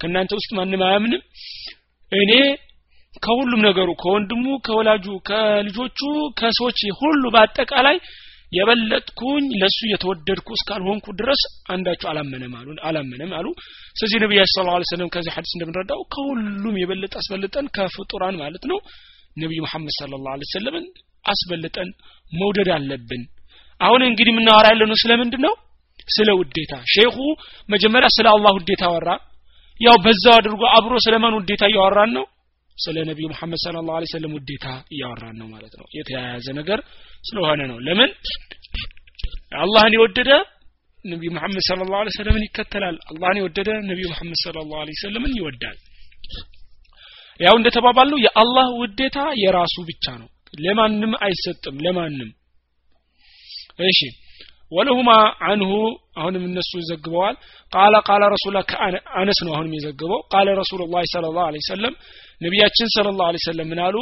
ከእናንተ ውስጥ ማንም አያምንም እኔ ከሁሉም ነገሩ ከወንድሙ ከወላጁ ከልጆቹ ከሰዎች ሁሉ በአጠቃላይ የበለጥኩኝ ለሱ የተወደድኩ እስካልሆንኩ ድረስ አንዳችሁ አላመነም አሉ አላመነም አሉ። ስለዚህ ነቢያችን ስለ ላ ስለም ከዚህ ሐዲስ እንደምንረዳው ከሁሉም የበለጠ አስበልጠን ከፍጡራን ማለት ነው ነቢዩ መሐመድ ስለ ላ ሰለምን አስበልጠን መውደድ አለብን። አሁን እንግዲህ የምናወራ ያለ ነው ስለምንድን ነው ስለ ውዴታ። ሼኹ መጀመሪያ ስለ አላህ ውዴታ ወራ ያው በዛው አድርጎ አብሮ ስለማን ውዴታ እያወራን ነው ስለ ነቢዩ መሐመድ ስለ ላሁ ሰለም ውዴታ እያወራን ነው ማለት ነው። የተያያዘ ነገር ስለሆነ ነው። ለምን? አላህን የወደደ ነቢዩ መሐመድ ስለ ላሁ ሰለምን ይከተላል። አላህን የወደደ ነቢዩ መሐመድ ስለ ላሁ ሰለምን ይወዳል። ያው እንደተባባል ነው የአላህ ውዴታ የራሱ ብቻ ነው። ለማንም አይሰጥም። ለማንም። እሺ ወለሁማ አንሁ አሁንም እነሱ ዘግበዋል ቃለ ቃለ ረሱላ አነስ ነው አሁንም የዘግበው ቃለ ረሱሉ ላ ስለ ላሁ ሰለም ነቢያችን ስለ ላሁ ሰለም ምን አሉ?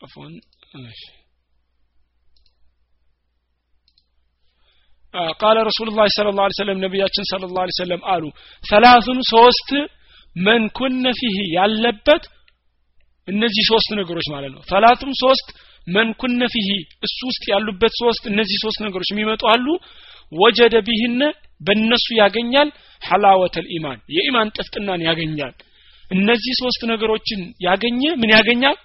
አፎን ቃለ ረሱሉ ላ ስለ ላ ሰለም ነቢያችን ስለ ላ ሰለም አሉ። ሰላቱን ሶስት መን ፊህ ያለበት እነዚህ ሶስት ነገሮች ማለት ነው። ሰላቱም ሶስት መን ኩነ ፊህ እሱ ውስጥ ያሉበት ሶስት እነዚህ ሶስት ነገሮች የሚመጡ አሉ። ወጀደ ቢህነ በእነሱ ያገኛል። ሐላወተል ኢማን የኢማን ጥፍጥናን ያገኛል። እነዚህ ሶስት ነገሮችን ያገኘ ምን ያገኛል?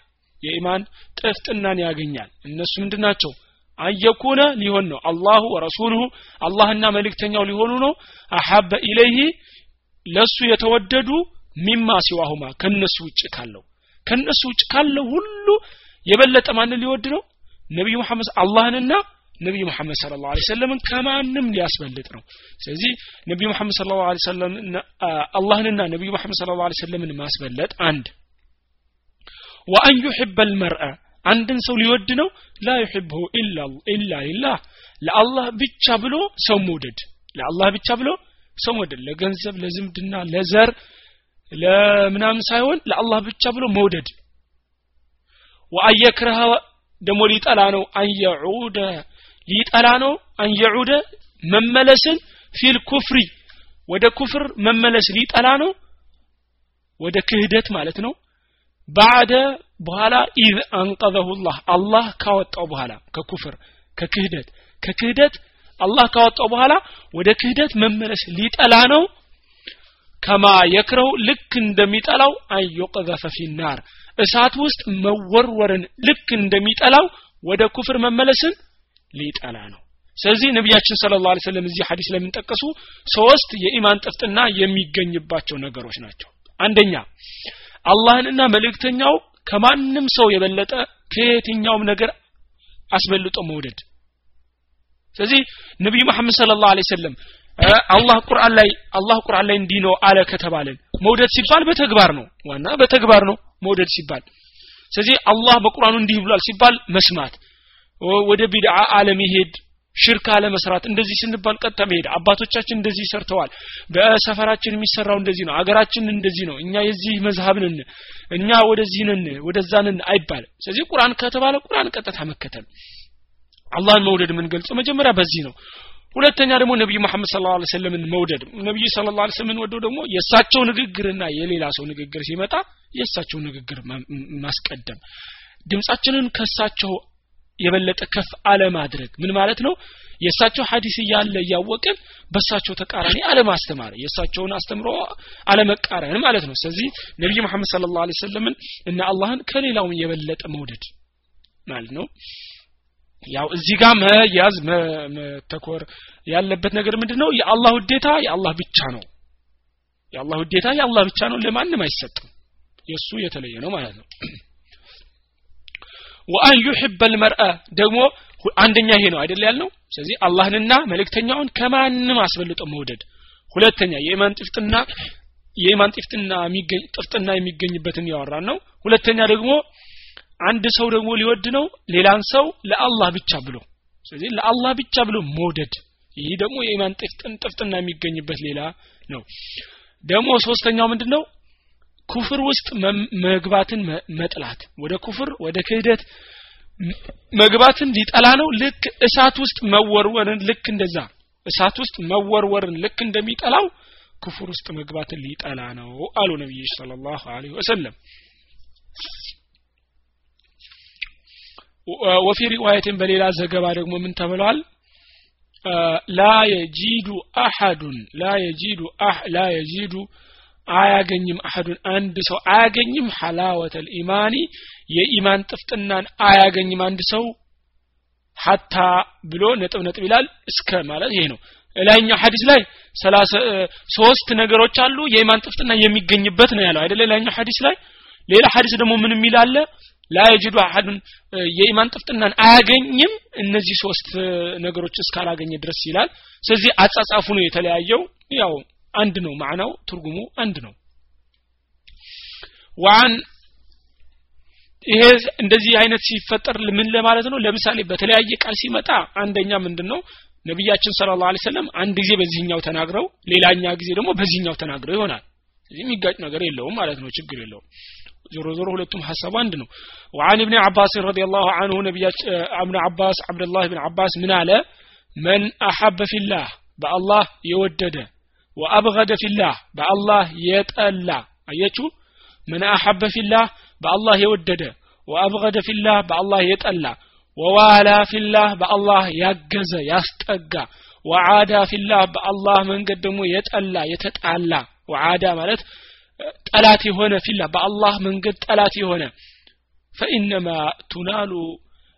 የኢማን ጥፍጥናን ያገኛል። እነሱ ምንድን ናቸው? አየኩነ ሊሆን ነው። አላሁ ወረሱሉሁ አላህና መልእክተኛው ሊሆኑ ነው። አሐበ ኢለይህ ለሱ የተወደዱ ሚማ ሲዋሁማ ከነሱ ውጭ ካለው። ከነሱ ውጭ ካለው ሁሉ የበለጠ ማንን ሊወድ ነው? ነቢዩ መሐመድ አላህንና ነቢዩ መሐመድ ስለ ላሁ ሰለምን ከማንም ሊያስበልጥ ነው። ስለዚህ ነቢዩ መሐመድ ስለ ላሁ ሰለም አላህንና ነቢዩ መሐመድ ስለ ላሁ ሰለምን ማስበለጥ አንድ። ወአን ዩሕበ ልመርአ አንድን ሰው ሊወድ ነው? ላ ዩሕብሁ ኢላ ሊላህ። ለአላህ ብቻ ብሎ ሰው መውደድ ለአላህ ብቻ ብሎ ሰው መውደድ ለገንዘብ ለዝምድና ለዘር ለምናምን ሳይሆን ለአላህ ብቻ ብሎ መውደድ وأن يكره ደግሞ ሊጠላ ነው أن يعود ሊጠላ ነው أن يعود መመለስን في الكفر ወደ ኩፍር መመለስ ሊጠላ ነው ወደ ክህደት ማለት ነው بعد በኋላ إذ أنقذه الله አላህ ካወጣው በኋላ ከኩፍር ከክህደት ከክህደት አላህ ካወጣው በኋላ ወደ ክህደት መመለስ ሊጠላ ነው كما የክረው ልክ እንደሚጠላው አንዩቅዘፈ ፊናር እሳት ውስጥ መወርወርን ልክ እንደሚጠላው ወደ ኩፍር መመለስን ሊጠላ ነው። ስለዚህ ነቢያችን ስለ ላ ስለም እዚህ ሀዲስ ለምንጠቀሱ ሶስት የኢማን ጥፍጥና የሚገኝባቸው ነገሮች ናቸው። አንደኛ አላህንና መልእክተኛው ከማንም ሰው የበለጠ ከየትኛውም ነገር አስበልጦ መውደድ። ስለዚህ ነቢዩ መሐመድ ስለ ላሁ ሰለም አላህ ቁርአን ላይ አላህ ቁርአን ላይ እንዲህ ነው አለ ከተባለን መውደድ ሲባል በተግባር ነው። ዋና በተግባር ነው መውደድ ሲባል። ስለዚህ አላህ በቁርአኑ እንዲህ ብሏል ሲባል መስማት ወደ ቢድዓ አለመሄድ ሽርክ አለመስራት እንደዚህ ስንባል ቀጥታ መሄድ አባቶቻችን እንደዚህ ሰርተዋል በሰፈራችን የሚሰራው እንደዚህ ነው አገራችን እንደዚህ ነው እኛ የዚህ መዝሀብ ነን እኛ ወደዚህ ነን ወደዛ ነን አይባልም። ስለዚህ ቁርአን ከተባለ ቁርአን ቀጥታ መከተል። አላህን መውደድ የምንገልጸው መጀመሪያ በዚህ ነው ሁለተኛ ደግሞ ነቢዩ መሐመድ ስለ ላ ሰለምን መውደድ። ነቢዩ ስለ ላ ስለምን ወደው ደግሞ የእሳቸው ንግግርና የሌላ ሰው ንግግር ሲመጣ የእሳቸው ንግግር ማስቀደም። ድምጻችንን ከእሳቸው የበለጠ ከፍ አለማድረግ ምን ማለት ነው? የእሳቸው ሀዲስ እያለ እያወቅን በእሳቸው ተቃራኒ አለማስተማር የእሳቸውን አስተምሮ አለመቃረን ማለት ነው። ስለዚህ ነቢዩ መሐመድ ስለ ላ ሰለምን እና አላህን ከሌላውም የበለጠ መውደድ ማለት ነው ያው እዚህ ጋር መያዝ መተኮር ያለበት ነገር ምንድን ነው የአላህ ውዴታ የአላህ ብቻ ነው። የአላህ ውዴታ የአላህ ብቻ ነው። ለማንም አይሰጥም። የእሱ የተለየ ነው ማለት ነው። ወአን ዩሕበ ልመርአ ደግሞ አንደኛ ይሄ ነው አይደል ያልነው? ስለዚህ አላህንና መልእክተኛውን ከማንም አስበልጦ መውደድ። ሁለተኛ የኢማን ጥፍጥና የኢማን ጥፍጥና የሚገኝ ጥፍጥና የሚገኝበትን ያወራን ነው። ሁለተኛ ደግሞ አንድ ሰው ደግሞ ሊወድ ነው ሌላን ሰው ለአላህ ብቻ ብሎ። ስለዚህ ለአላህ ብቻ ብሎ መውደድ ይህ ደግሞ የኢማን ጥፍጥና የሚገኝበት ሌላ ነው። ደግሞ ሶስተኛው ምንድነው? ኩፍር ውስጥ መግባትን መጥላት። ወደ ኩፍር ወደ ክህደት መግባትን ሊጠላ ነው። ልክ እሳት ውስጥ መወርወርን ልክ እንደዛ እሳት ውስጥ መወርወርን ልክ እንደሚጠላው ክፉር ውስጥ መግባትን ሊጠላ ነው አሉ ነቢዩ ስለ ላሁ ወሰለም ወፊ ሪዋየትን በሌላ ዘገባ ደግሞ ምን ተብለዋል ላ የጂዱ አሐዱን ላ የጂዱ ላ የጂዱ አያገኝም አሐዱን። አንድ ሰው አያገኝም ሐላወተ ልኢማኒ የኢማን ጥፍጥናን አያገኝም አንድ ሰው حتى ብሎ ነጥብ ነጥብ ይላል። እስከ ማለት ይሄ ነው። ላይኛው ሐዲስ ላይ ሶስት ነገሮች አሉ። የኢማን ጥፍጥና የሚገኝበት ነው ያለው። አይደለ? ላይኛው ሐዲስ ላይ ሌላ ሐዲስ ደግሞ ምን የሚል አለ لا يجد أحد የኢማን ጥፍጥናን አያገኝም። እነዚህ ሶስት ነገሮች እስካላገኘ ድረስ ይላል። ስለዚህ አጻጻፉ ነው የተለያየው። ያው አንድ ነው معنى ው ትርጉሙ አንድ ነው። ዋን ይሄ እንደዚህ አይነት ሲፈጠር ምን ለማለት ነው? ለምሳሌ በተለያየ ቃል ሲመጣ አንደኛ ምንድን ነው ነቢያችን ስለ ላ ሰለም አንድ ጊዜ በዚህኛው ተናግረው ሌላኛ ጊዜ ደግሞ በዚህኛው ተናግረው ይሆናል። እዚህ የሚጋጭ ነገር የለውም ማለት ነው ችግር የለውም ዞሮ ዞሮ ሁለቱም ሀሳቡ አንድ ነው وعن ابن عباس رضي الله عنه نبي ابن عباس عبد الله بن عباس من على من أحب في الله بالله يودد وأبغد في الله بالله يتألى أيتو من أحب في الله بالله يودد وأبغد في الله بالله يتألى ووالى في الله بالله يجز يستقى وعادى في الله بالله من ጠላት የሆነ ፊላ በአላህ መንገድ ጠላት የሆነ። ፈኢነማ ቱናሉ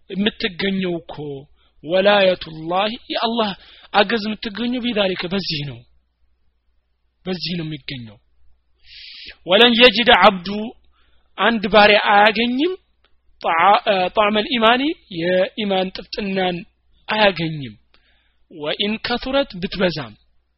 የምትገኘው እኮ ወላየቱላህ የአላህ አገዝ የምትገኘው ቢዛሊከ በዚህ ነው። በዚህ ነው የሚገኘው። ወለን የጅደ አብዱ አንድ ባሪያ አያገኝም። ጣዕመ ኢማኒ የኢማን ጥፍጥናን አያገኝም። ወኢን ከቱረት ብትበዛም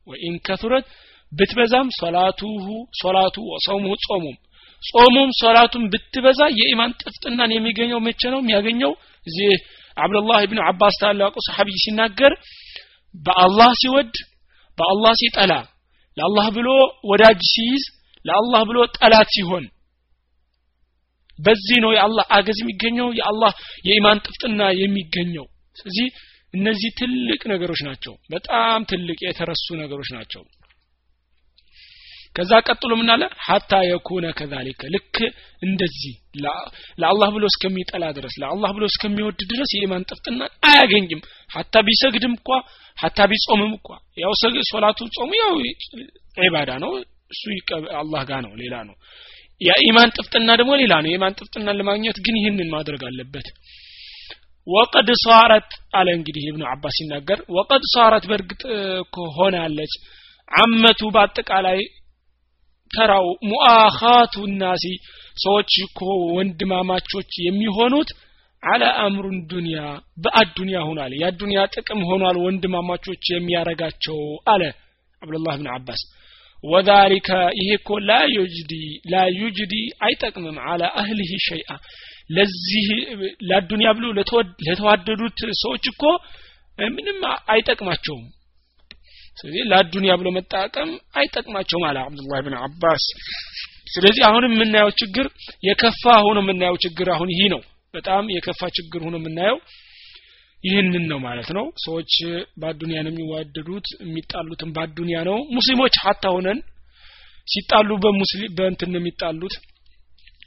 ወኢን ከቱረት ብትበዛም ሶላቱሁ ሶላቱ ወሰሙሁ ጾሙም። ጾሙም ሶላቱም ብትበዛ የኢማን ጥፍጥናን የሚገኘው መቼ ነው? የሚያገኘው እዚህ አብዱላህ ብን አባስ ታላቁ ሰሐቢይ ሲናገር በአላህ ሲወድ በአላህ ሲጠላ ለአላህ ብሎ ወዳጅ ሲይዝ ለአላህ ብሎ ጠላት ሲሆን በዚህ ነው የአላህ አገዝ የሚገኘው የአላህ የኢማን ጥፍጥና የሚገኘው። ስለዚህ እነዚህ ትልቅ ነገሮች ናቸው። በጣም ትልቅ የተረሱ ነገሮች ናቸው ከዛ ቀጥሎ ምን አለ? ሀታ የኩነ ከዛሊከ ልክ እንደዚህ ለአላህ ብሎ እስከሚጠላ ድረስ ለአላህ ብሎ እስከሚወድ ድረስ የኢማን ጥፍጥና አያገኝም። ሀታ ቢሰግድም እንኳ ሀታ ቢጾምም እንኳ። ያው ሶላቱ ጾሙ ያው ዒባዳ ነው። እሱ አላህ ጋር ነው ሌላ ነው። የኢማን ጥፍጥና ደግሞ ሌላ ነው። የኢማን ጥፍጥናን ለማግኘት ግን ይህንን ማድረግ አለበት። ወቀድ ሷረት አለ እንግዲህ ኢብኑ አባስ ሲናገር። ወቀድ ሷረት በእርግጥ ሆናለች። አመቱ በአጠቃላይ ተራው ሙአኻቱ ናሲ ሰዎች እኮ ወንድማማቾች የሚሆኑት አለ أمر الدنيا በአዱንያ ሆኗል። የአዱንያ ጥቅም ሆኗል ወንድማማቾች የሚያረጋቸው አለ አብዱላህ ብን አባስ። وذلك ይሄ እኮ لا يجدي لا يجدي አይጠቅምም على أهله شيئا። ለዚህ ለአዱንያ ብሎ ለተዋደዱት ሰዎች እኮ ምንም አይጠቅማቸውም ስለዚህ ለአዱንያ ብሎ መጣቀም አይጠቅማቸውም አለ አብዱላህ ብን አባስ። ስለዚህ አሁንም የምናየው ችግር የከፋ ሆኖ የምናየው ችግር አሁን ይህ ነው። በጣም የከፋ ችግር ሆኖ የምናየው ይህንን ነው ማለት ነው። ሰዎች በአዱንያ ነው የሚዋደዱት የሚጣሉትም በአዱንያ ነው። ሙስሊሞች ሀታ ሆነን ሲጣሉ በሙስሊም በእንትን ነው የሚጣሉት።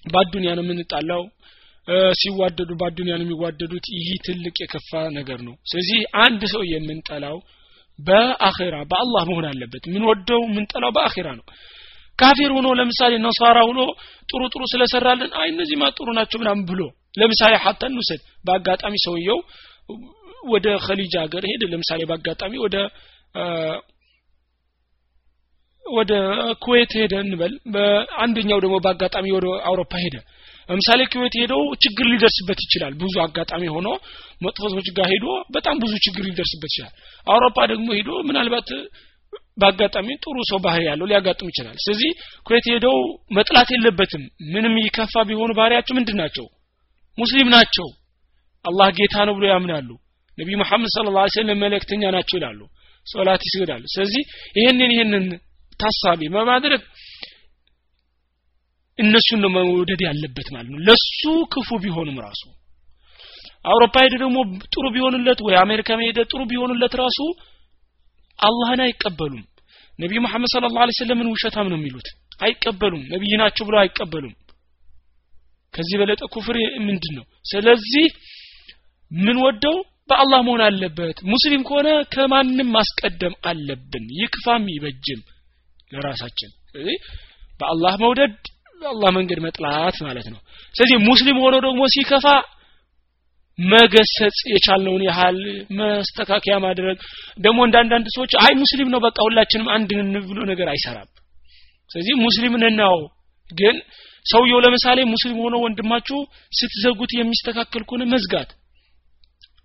በአዱንያ ነው የምንጣላው። ሲዋደዱ በአዱንያ ነው የሚዋደዱት። ይህ ትልቅ የከፋ ነገር ነው። ስለዚህ አንድ ሰው የምንጠላው በአኼራ በአላህ መሆን አለበት። ምንወደው ምንጠላው በአኼራ ነው። ካፊር ሆኖ ለምሳሌ ነሷራ ሆኖ ጥሩ ጥሩ ስለሰራልን አይ እነዚህ ጥሩ ናቸው ምናምን ብሎ ለምሳሌ ሀታ እንውሰድ። በአጋጣሚ ሰውየው ወደ ከሊጅ ሀገር ሄደ። ለምሳሌ በአጋጣሚ ወደ ወደ ኩዌት ሄደ እንበል። በአንደኛው ደግሞ በአጋጣሚ ወደ አውሮፓ ሄደ ለምሳሌ ኩዌት ሄደው ችግር ሊደርስበት ይችላል። ብዙ አጋጣሚ ሆኖ መጥፎ ሰዎች ጋር ሄዶ በጣም ብዙ ችግር ሊደርስበት ይችላል። አውሮፓ ደግሞ ሄዶ ምናልባት በአጋጣሚ ጥሩ ሰው ባህሪ ያለው ሊያጋጥም ይችላል። ስለዚህ ኩዌት ሄደው መጥላት የለበትም። ምንም ይከፋ ቢሆኑ ባህሪያቸው ምንድን ናቸው? ሙስሊም ናቸው። አላህ ጌታ ነው ብሎ ያምናሉ። ነቢይ መሐመድ ስለ ላ ሰለም መልእክተኛ ናቸው ይላሉ። ሶላት ይስገዳሉ ስለዚህ ይህንን ይህንን ታሳቢ በማድረግ እነሱን ነው መውደድ ያለበት ማለት ነው። ለሱ ክፉ ቢሆንም ራሱ አውሮፓ ሄደ ደግሞ ጥሩ ቢሆንለት ወይ አሜሪካ ሄደ ጥሩ ቢሆንለት ራሱ አላህን አይቀበሉም። ነቢይ መሐመድ ስለ ላ ሰለምን ውሸታም ነው የሚሉት? አይቀበሉም። ነቢይ ናቸው ብለው አይቀበሉም። ከዚህ በለጠ ኩፍር ምንድን ነው ስለዚህ ምን ወደው? በአላህ መሆን አለበት። ሙስሊም ከሆነ ከማንም ማስቀደም አለብን። ይክፋም ይበጅም ለራሳችን። በአላህ መውደድ በአላህ መንገድ መጥላት ማለት ነው። ስለዚህ ሙስሊም ሆኖ ደግሞ ሲከፋ መገሰጽ የቻልነውን ያህል መስተካከያ ማድረግ። ደግሞ እንዳንዳንድ ሰዎች አይ ሙስሊም ነው በቃ ሁላችንም አንድ ብሎ ነገር አይሰራም። ስለዚህ ሙስሊም ነናው ግን ሰውየው ለምሳሌ ሙስሊም ሆኖ ወንድማችሁ ስትዘጉት የሚስተካከል ከሆነ መዝጋት።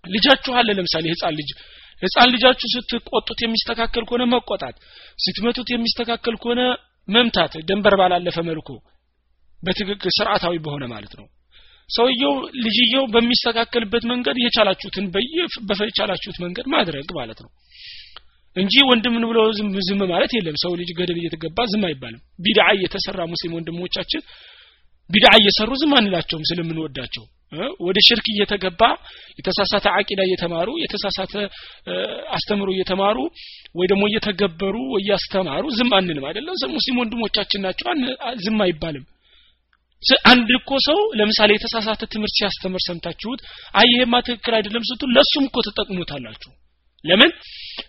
ልጃችሁ አለ ለምሳሌ ህፃን ልጅ። ህፃን ልጃችሁ ስትቆጡት የሚስተካከል ከሆነ መቆጣት። ስትመቱት የሚስተካከል ከሆነ መምታት። ደንበር ባላለፈ መልኩ በትክክል ስርዓታዊ በሆነ ማለት ነው። ሰውየው ልጅየው በሚስተካከልበት መንገድ የቻላችሁትን በየቻላችሁት መንገድ ማድረግ ማለት ነው። እንጂ ወንድምን ብሎ ዝም ዝም ማለት የለም። ሰው ልጅ ገደል እየተገባ ዝም አይባልም። ቢድዓ እየተሰራ ሙስሊም ወንድሞቻችን ቢድዓ እየሰሩ ዝም አንላቸውም ስለምንወዳቸው። ወደ ሽርክ እየተገባ የተሳሳተ አቂዳ እየተማሩ የተሳሳተ አስተምሮ እየተማሩ ወይ ደግሞ እየተገበሩ እያስተማሩ ዝም አንልም አይደለም? ሙስሊም ወንድሞቻችን ናቸው። ዝም አይባልም አንድ እኮ ሰው ለምሳሌ የተሳሳተ ትምህርት ሲያስተምር ሰምታችሁት አይ ይሄማ ትክክል አይደለም ስትሉ ለሱም እኮ ተጠቅሙታላችሁ ለምን?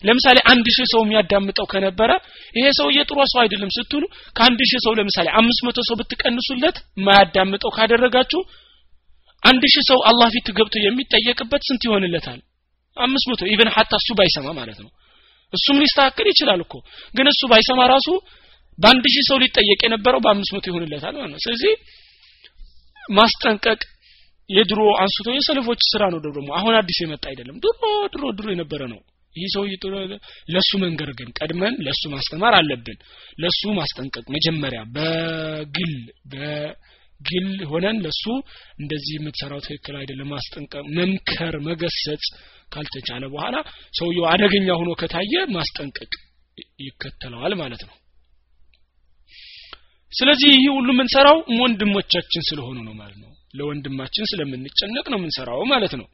ለምሳሌ አንድ ሺህ ሰው የሚያዳምጠው ከነበረ ይሄ ሰው ጥሩ ሰው አይደለም ስትሉ ከአንድ ሺህ ሰው ለምሳሌ አምስት መቶ ሰው ብትቀንሱለት የማያዳምጠው ካደረጋችሁ አንድ ሺህ ሰው አላህ ፊት ገብቶ የሚጠየቅበት ስንት ይሆንለታል? አምስት መቶ even حتى እሱ ባይሰማ ማለት ነው። እሱም ሊስተካከል ይችላል እኮ? ግን እሱ ባይሰማ ራሱ በአንድ ሺህ ሰው ሊጠየቅ የነበረው በአምስት መቶ ይሆንለታል ማለት ነው። ስለዚህ ማስጠንቀቅ የድሮ አንስቶ የሰለፎች ስራ ነው ደግሞ። አሁን አዲስ የመጣ አይደለም። ድሮ ድሮ ድሮ የነበረ ነው። ይህ ሰው ለሱ መንገር ግን ቀድመን ለሱ ማስተማር አለብን። ለሱ ማስጠንቀቅ መጀመሪያ በግል በግል ሆነን ለሱ እንደዚህ የምትሰራው ትክክል አይደለም። ማስጠንቀቅ መምከር መገሰጽ ካልተቻለ በኋላ ሰውየው አደገኛ ሆኖ ከታየ ማስጠንቀቅ ይከተለዋል ማለት ነው ስለዚህ ይህ ሁሉ የምንሰራው ወንድሞቻችን ስለሆኑ ነው ማለት ነው። ለወንድማችን ስለምንጨነቅ ነው የምንሰራው ማለት ነው።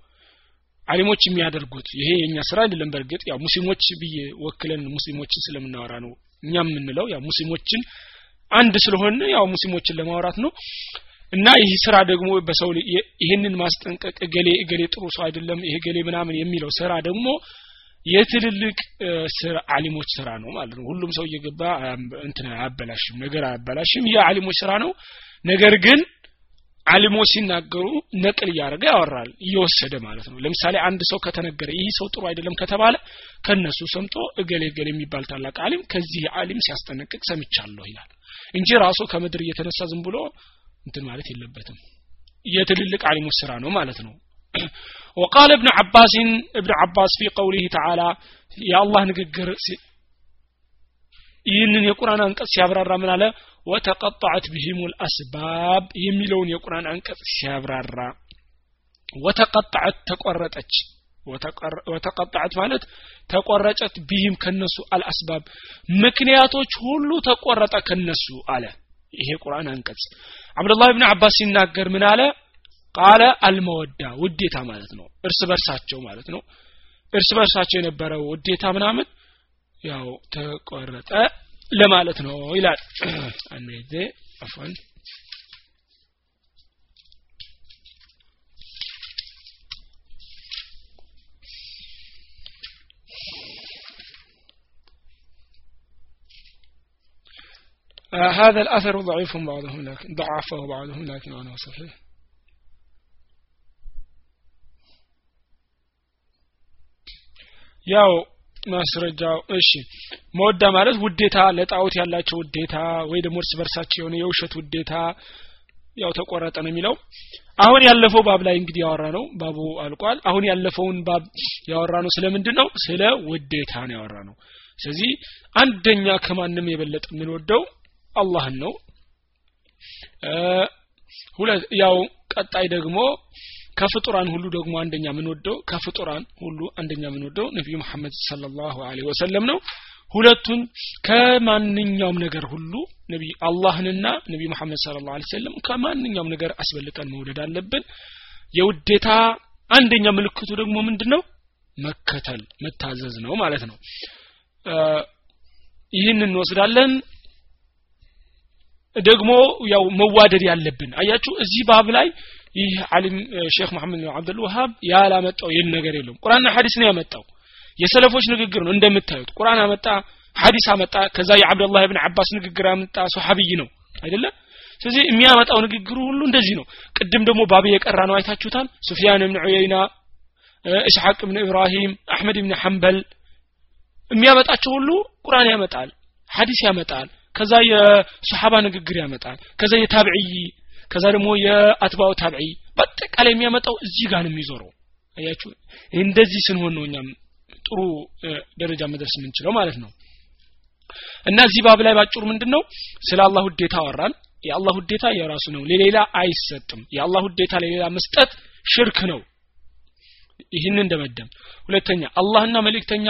አሊሞች የሚያደርጉት ይሄ የኛ ስራ አይደለም። በእርግጥ ያው ሙስሊሞች ብዬ ወክለን ሙስሊሞችን ስለምናወራ ነው እኛ የምንለው። ያው ሙስሊሞችን አንድ ስለሆነ ያው ሙስሊሞችን ለማውራት ነው። እና ይህ ስራ ደግሞ በሰው ይህንን ማስጠንቀቅ እገሌ እገሌ ጥሩ ሰው አይደለም ይሄ ገሌ ምናምን የሚለው ስራ ደግሞ የትልልቅ አሊሞች ስራ ነው ማለት ነው። ሁሉም ሰው እየገባ እንትን አያበላሽም ነገር አያበላሽም። የአሊሞች ስራ ነው። ነገር ግን አሊሞች ሲናገሩ ነቅል እያደረገ ያወራል እየወሰደ ማለት ነው። ለምሳሌ አንድ ሰው ከተነገረ ይህ ሰው ጥሩ አይደለም ከተባለ ከነሱ ሰምቶ እገሌ እገሌ የሚባል ታላቅ አሊም ከዚህ አሊም ሲያስጠነቅቅ ሰምቻለሁ ይላል እንጂ ራሱ ከምድር እየተነሳ ዝም ብሎ እንትን ማለት የለበትም። የትልልቅ አሊሞች ስራ ነው ማለት ነው وقال ابن عباس ابن عباس في قوله تعالى يا الله نقر ይህንን የቁርአን አንቀጽ ሲያብራራ ምን አለ ወተቀጣዐት ቢሂም ልአስባብ የሚለውን የቁርአን አንቀጽ ሲያብራራ ወተቀጣዐት ተቆረጠች ወተቀጣዐት ማለት ተቆረጨት ቢሂም ከነሱ አልአስባብ ምክንያቶች ሁሉ ተቆረጠ ከነሱ አለ ይሄ ቁርአን አንቀጽ አብዱላህ ብን አባስ ሲናገር ምን አለ ቃለ አልመወዳ ውዴታ ማለት ነው እርስ በርሳቸው ማለት ነው እርስ በርሳቸው የነበረው ውዴታ ምናምን ያው ተቆረጠ ለማለት ነው ይላል አንድ ጊዜ አፎን آه هذا الأثر ضعيف بعضهم لكن ضعفه بعضهم لكن أنا صحيح ያው ማስረጃው እሺ። መወዳ ማለት ውዴታ ለጣዖት ያላቸው ውዴታ ወይ ደግሞ እርስ በርሳቸው የሆነ የውሸት ውዴታ ያው ተቆረጠ ነው የሚለው። አሁን ያለፈው ባብ ላይ እንግዲህ ያወራ ነው ባቡ አልቋል። አሁን ያለፈውን ባብ ያወራ ነው ስለምንድን ነው ስለ ውዴታ ነው ያወራ ነው ስለዚህ አንደኛ ከማንም የበለጠ የምንወደው አላህን ነው። ያው ቀጣይ ደግሞ ከፍጡራን ሁሉ ደግሞ አንደኛ የምንወደው ከፍጡራን ሁሉ አንደኛ የምንወደው ነቢዩ መሐመድ ሰለላሁ ዐለይሂ ወሰለም ነው። ሁለቱን ከማንኛውም ነገር ሁሉ ነቢ አላህንና ነቢ መሐመድ ሰለላሁ ዐለይሂ ወሰለም ከማንኛውም ነገር አስበልጠን መውደድ አለብን። የውዴታ አንደኛ ምልክቱ ደግሞ ምንድነው? መከተል መታዘዝ ነው ማለት ነው። ይህን እንወስዳለን። ደግሞ ያው መዋደድ ያለብን። አያችሁ እዚህ ባብ ላይ ይህ አሊም ሼክ መሐመድ ነው አብዱል ያላመጣው ይህን ነገር የለም ቁርአንና ሐዲስ ነው ያመጣው። የሰለፎች ንግግር ነው እንደምታዩት። ቁርአን አመጣ ሐዲስ አመጣ ከዛ የአብዱላህ ብን አባስ ንግግር አመጣ ሶሐቢይ ነው አይደለ? ስለዚህ የሚያመጣው ንግግሩ ሁሉ እንደዚህ ነው። ቅድም ደግሞ ባብ የቀራ ነው አይታችሁታል። ሱፊያን ብን ዑየይና እስሐቅ ብን ኢብራሂም አሕመድ ብን ሐንበል የሚያመጣቸው ሁሉ ቁርአን ያመጣል ሐዲስ ያመጣል ከዛ የሰሓባ ንግግር ያመጣል ከዛ የታብዕይ ከዛ ደግሞ የአትባው ታብዒ በአጠቃላይ የሚያመጣው እዚህ ጋር ነው የሚዞረው። አያችሁ? እንደዚህ ስንሆን ነው እኛም ጥሩ ደረጃ መድረስ የምንችለው ማለት ነው። እና እዚህ ባብ ላይ ባጭሩ ምንድን ነው ስለ አላህ ውዴታ አወራን። የአላህ ውዴታ የራሱ ነው ለሌላ አይሰጥም። የአላህ ውዴታ ለሌላ መስጠት ሽርክ ነው። ይህን እንደመደም ሁለተኛ አላህና መልእክተኛ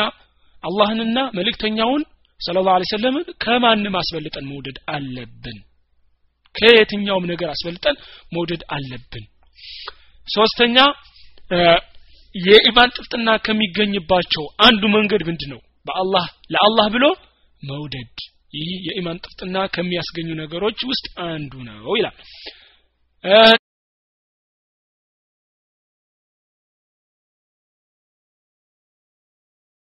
አላህንና መልእክተኛውን ስለ ላ ሰለምን ከማንም አስበልጠን መውደድ አለብን ከየትኛውም ነገር አስበልጠን መውደድ አለብን። ሶስተኛ የኢማን ጥፍጥና ከሚገኝባቸው አንዱ መንገድ ምንድን ነው በአላህ ለአላህ ብሎ መውደድ። ይህ የኢማን ጥፍጥና ከሚያስገኙ ነገሮች ውስጥ አንዱ ነው ይላል